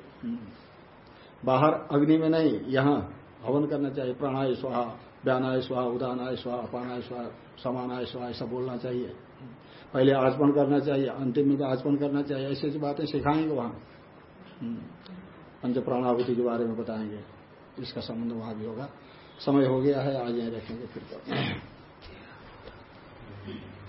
बाहर अग्नि में नहीं, यहाँ हवन करना चाहिए, प्राणाय स्वाहा व्यानाय स्वाहा, उदानाय स्वाहा, अपानाय स्वाहा, समानाय स्वाहा, ऐसा बोलना चाहिए। पहले आचमन करना चाहिए, अंतिम में भी आचमन करना चाहिए, ऐसी ऐसी बातें सिखाएँगे वहाँ। पंच प्राणावृति के बारे में बताएँगे, इसका संबंध वहाँ भी होगा। समय हो गया है आज यहीं रखेंगे फिर।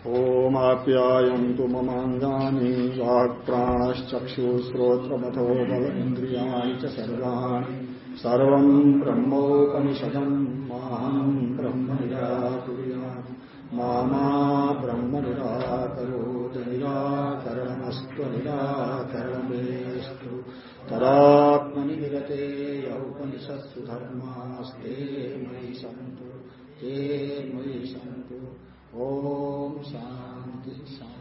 ओमाप्यायन्तु ममाङ्गानि, वाक्प्राणश्चक्षुश्रोत्रमथो बल इन्द्रियाणि च सर्वाणि। सर्वम् ब्रह्मोपनिषदम् माहम् ब्रह्म निराकुर्यात् मा ब्रह्म निराकरोत् निराकरणमस्त्व निराकरणमेस्तु तदात्मनि निरते यौपनिषत्सु धर्मास्ते मयि सन्तु, ते मयि सन्तु। ओम शांति शांति।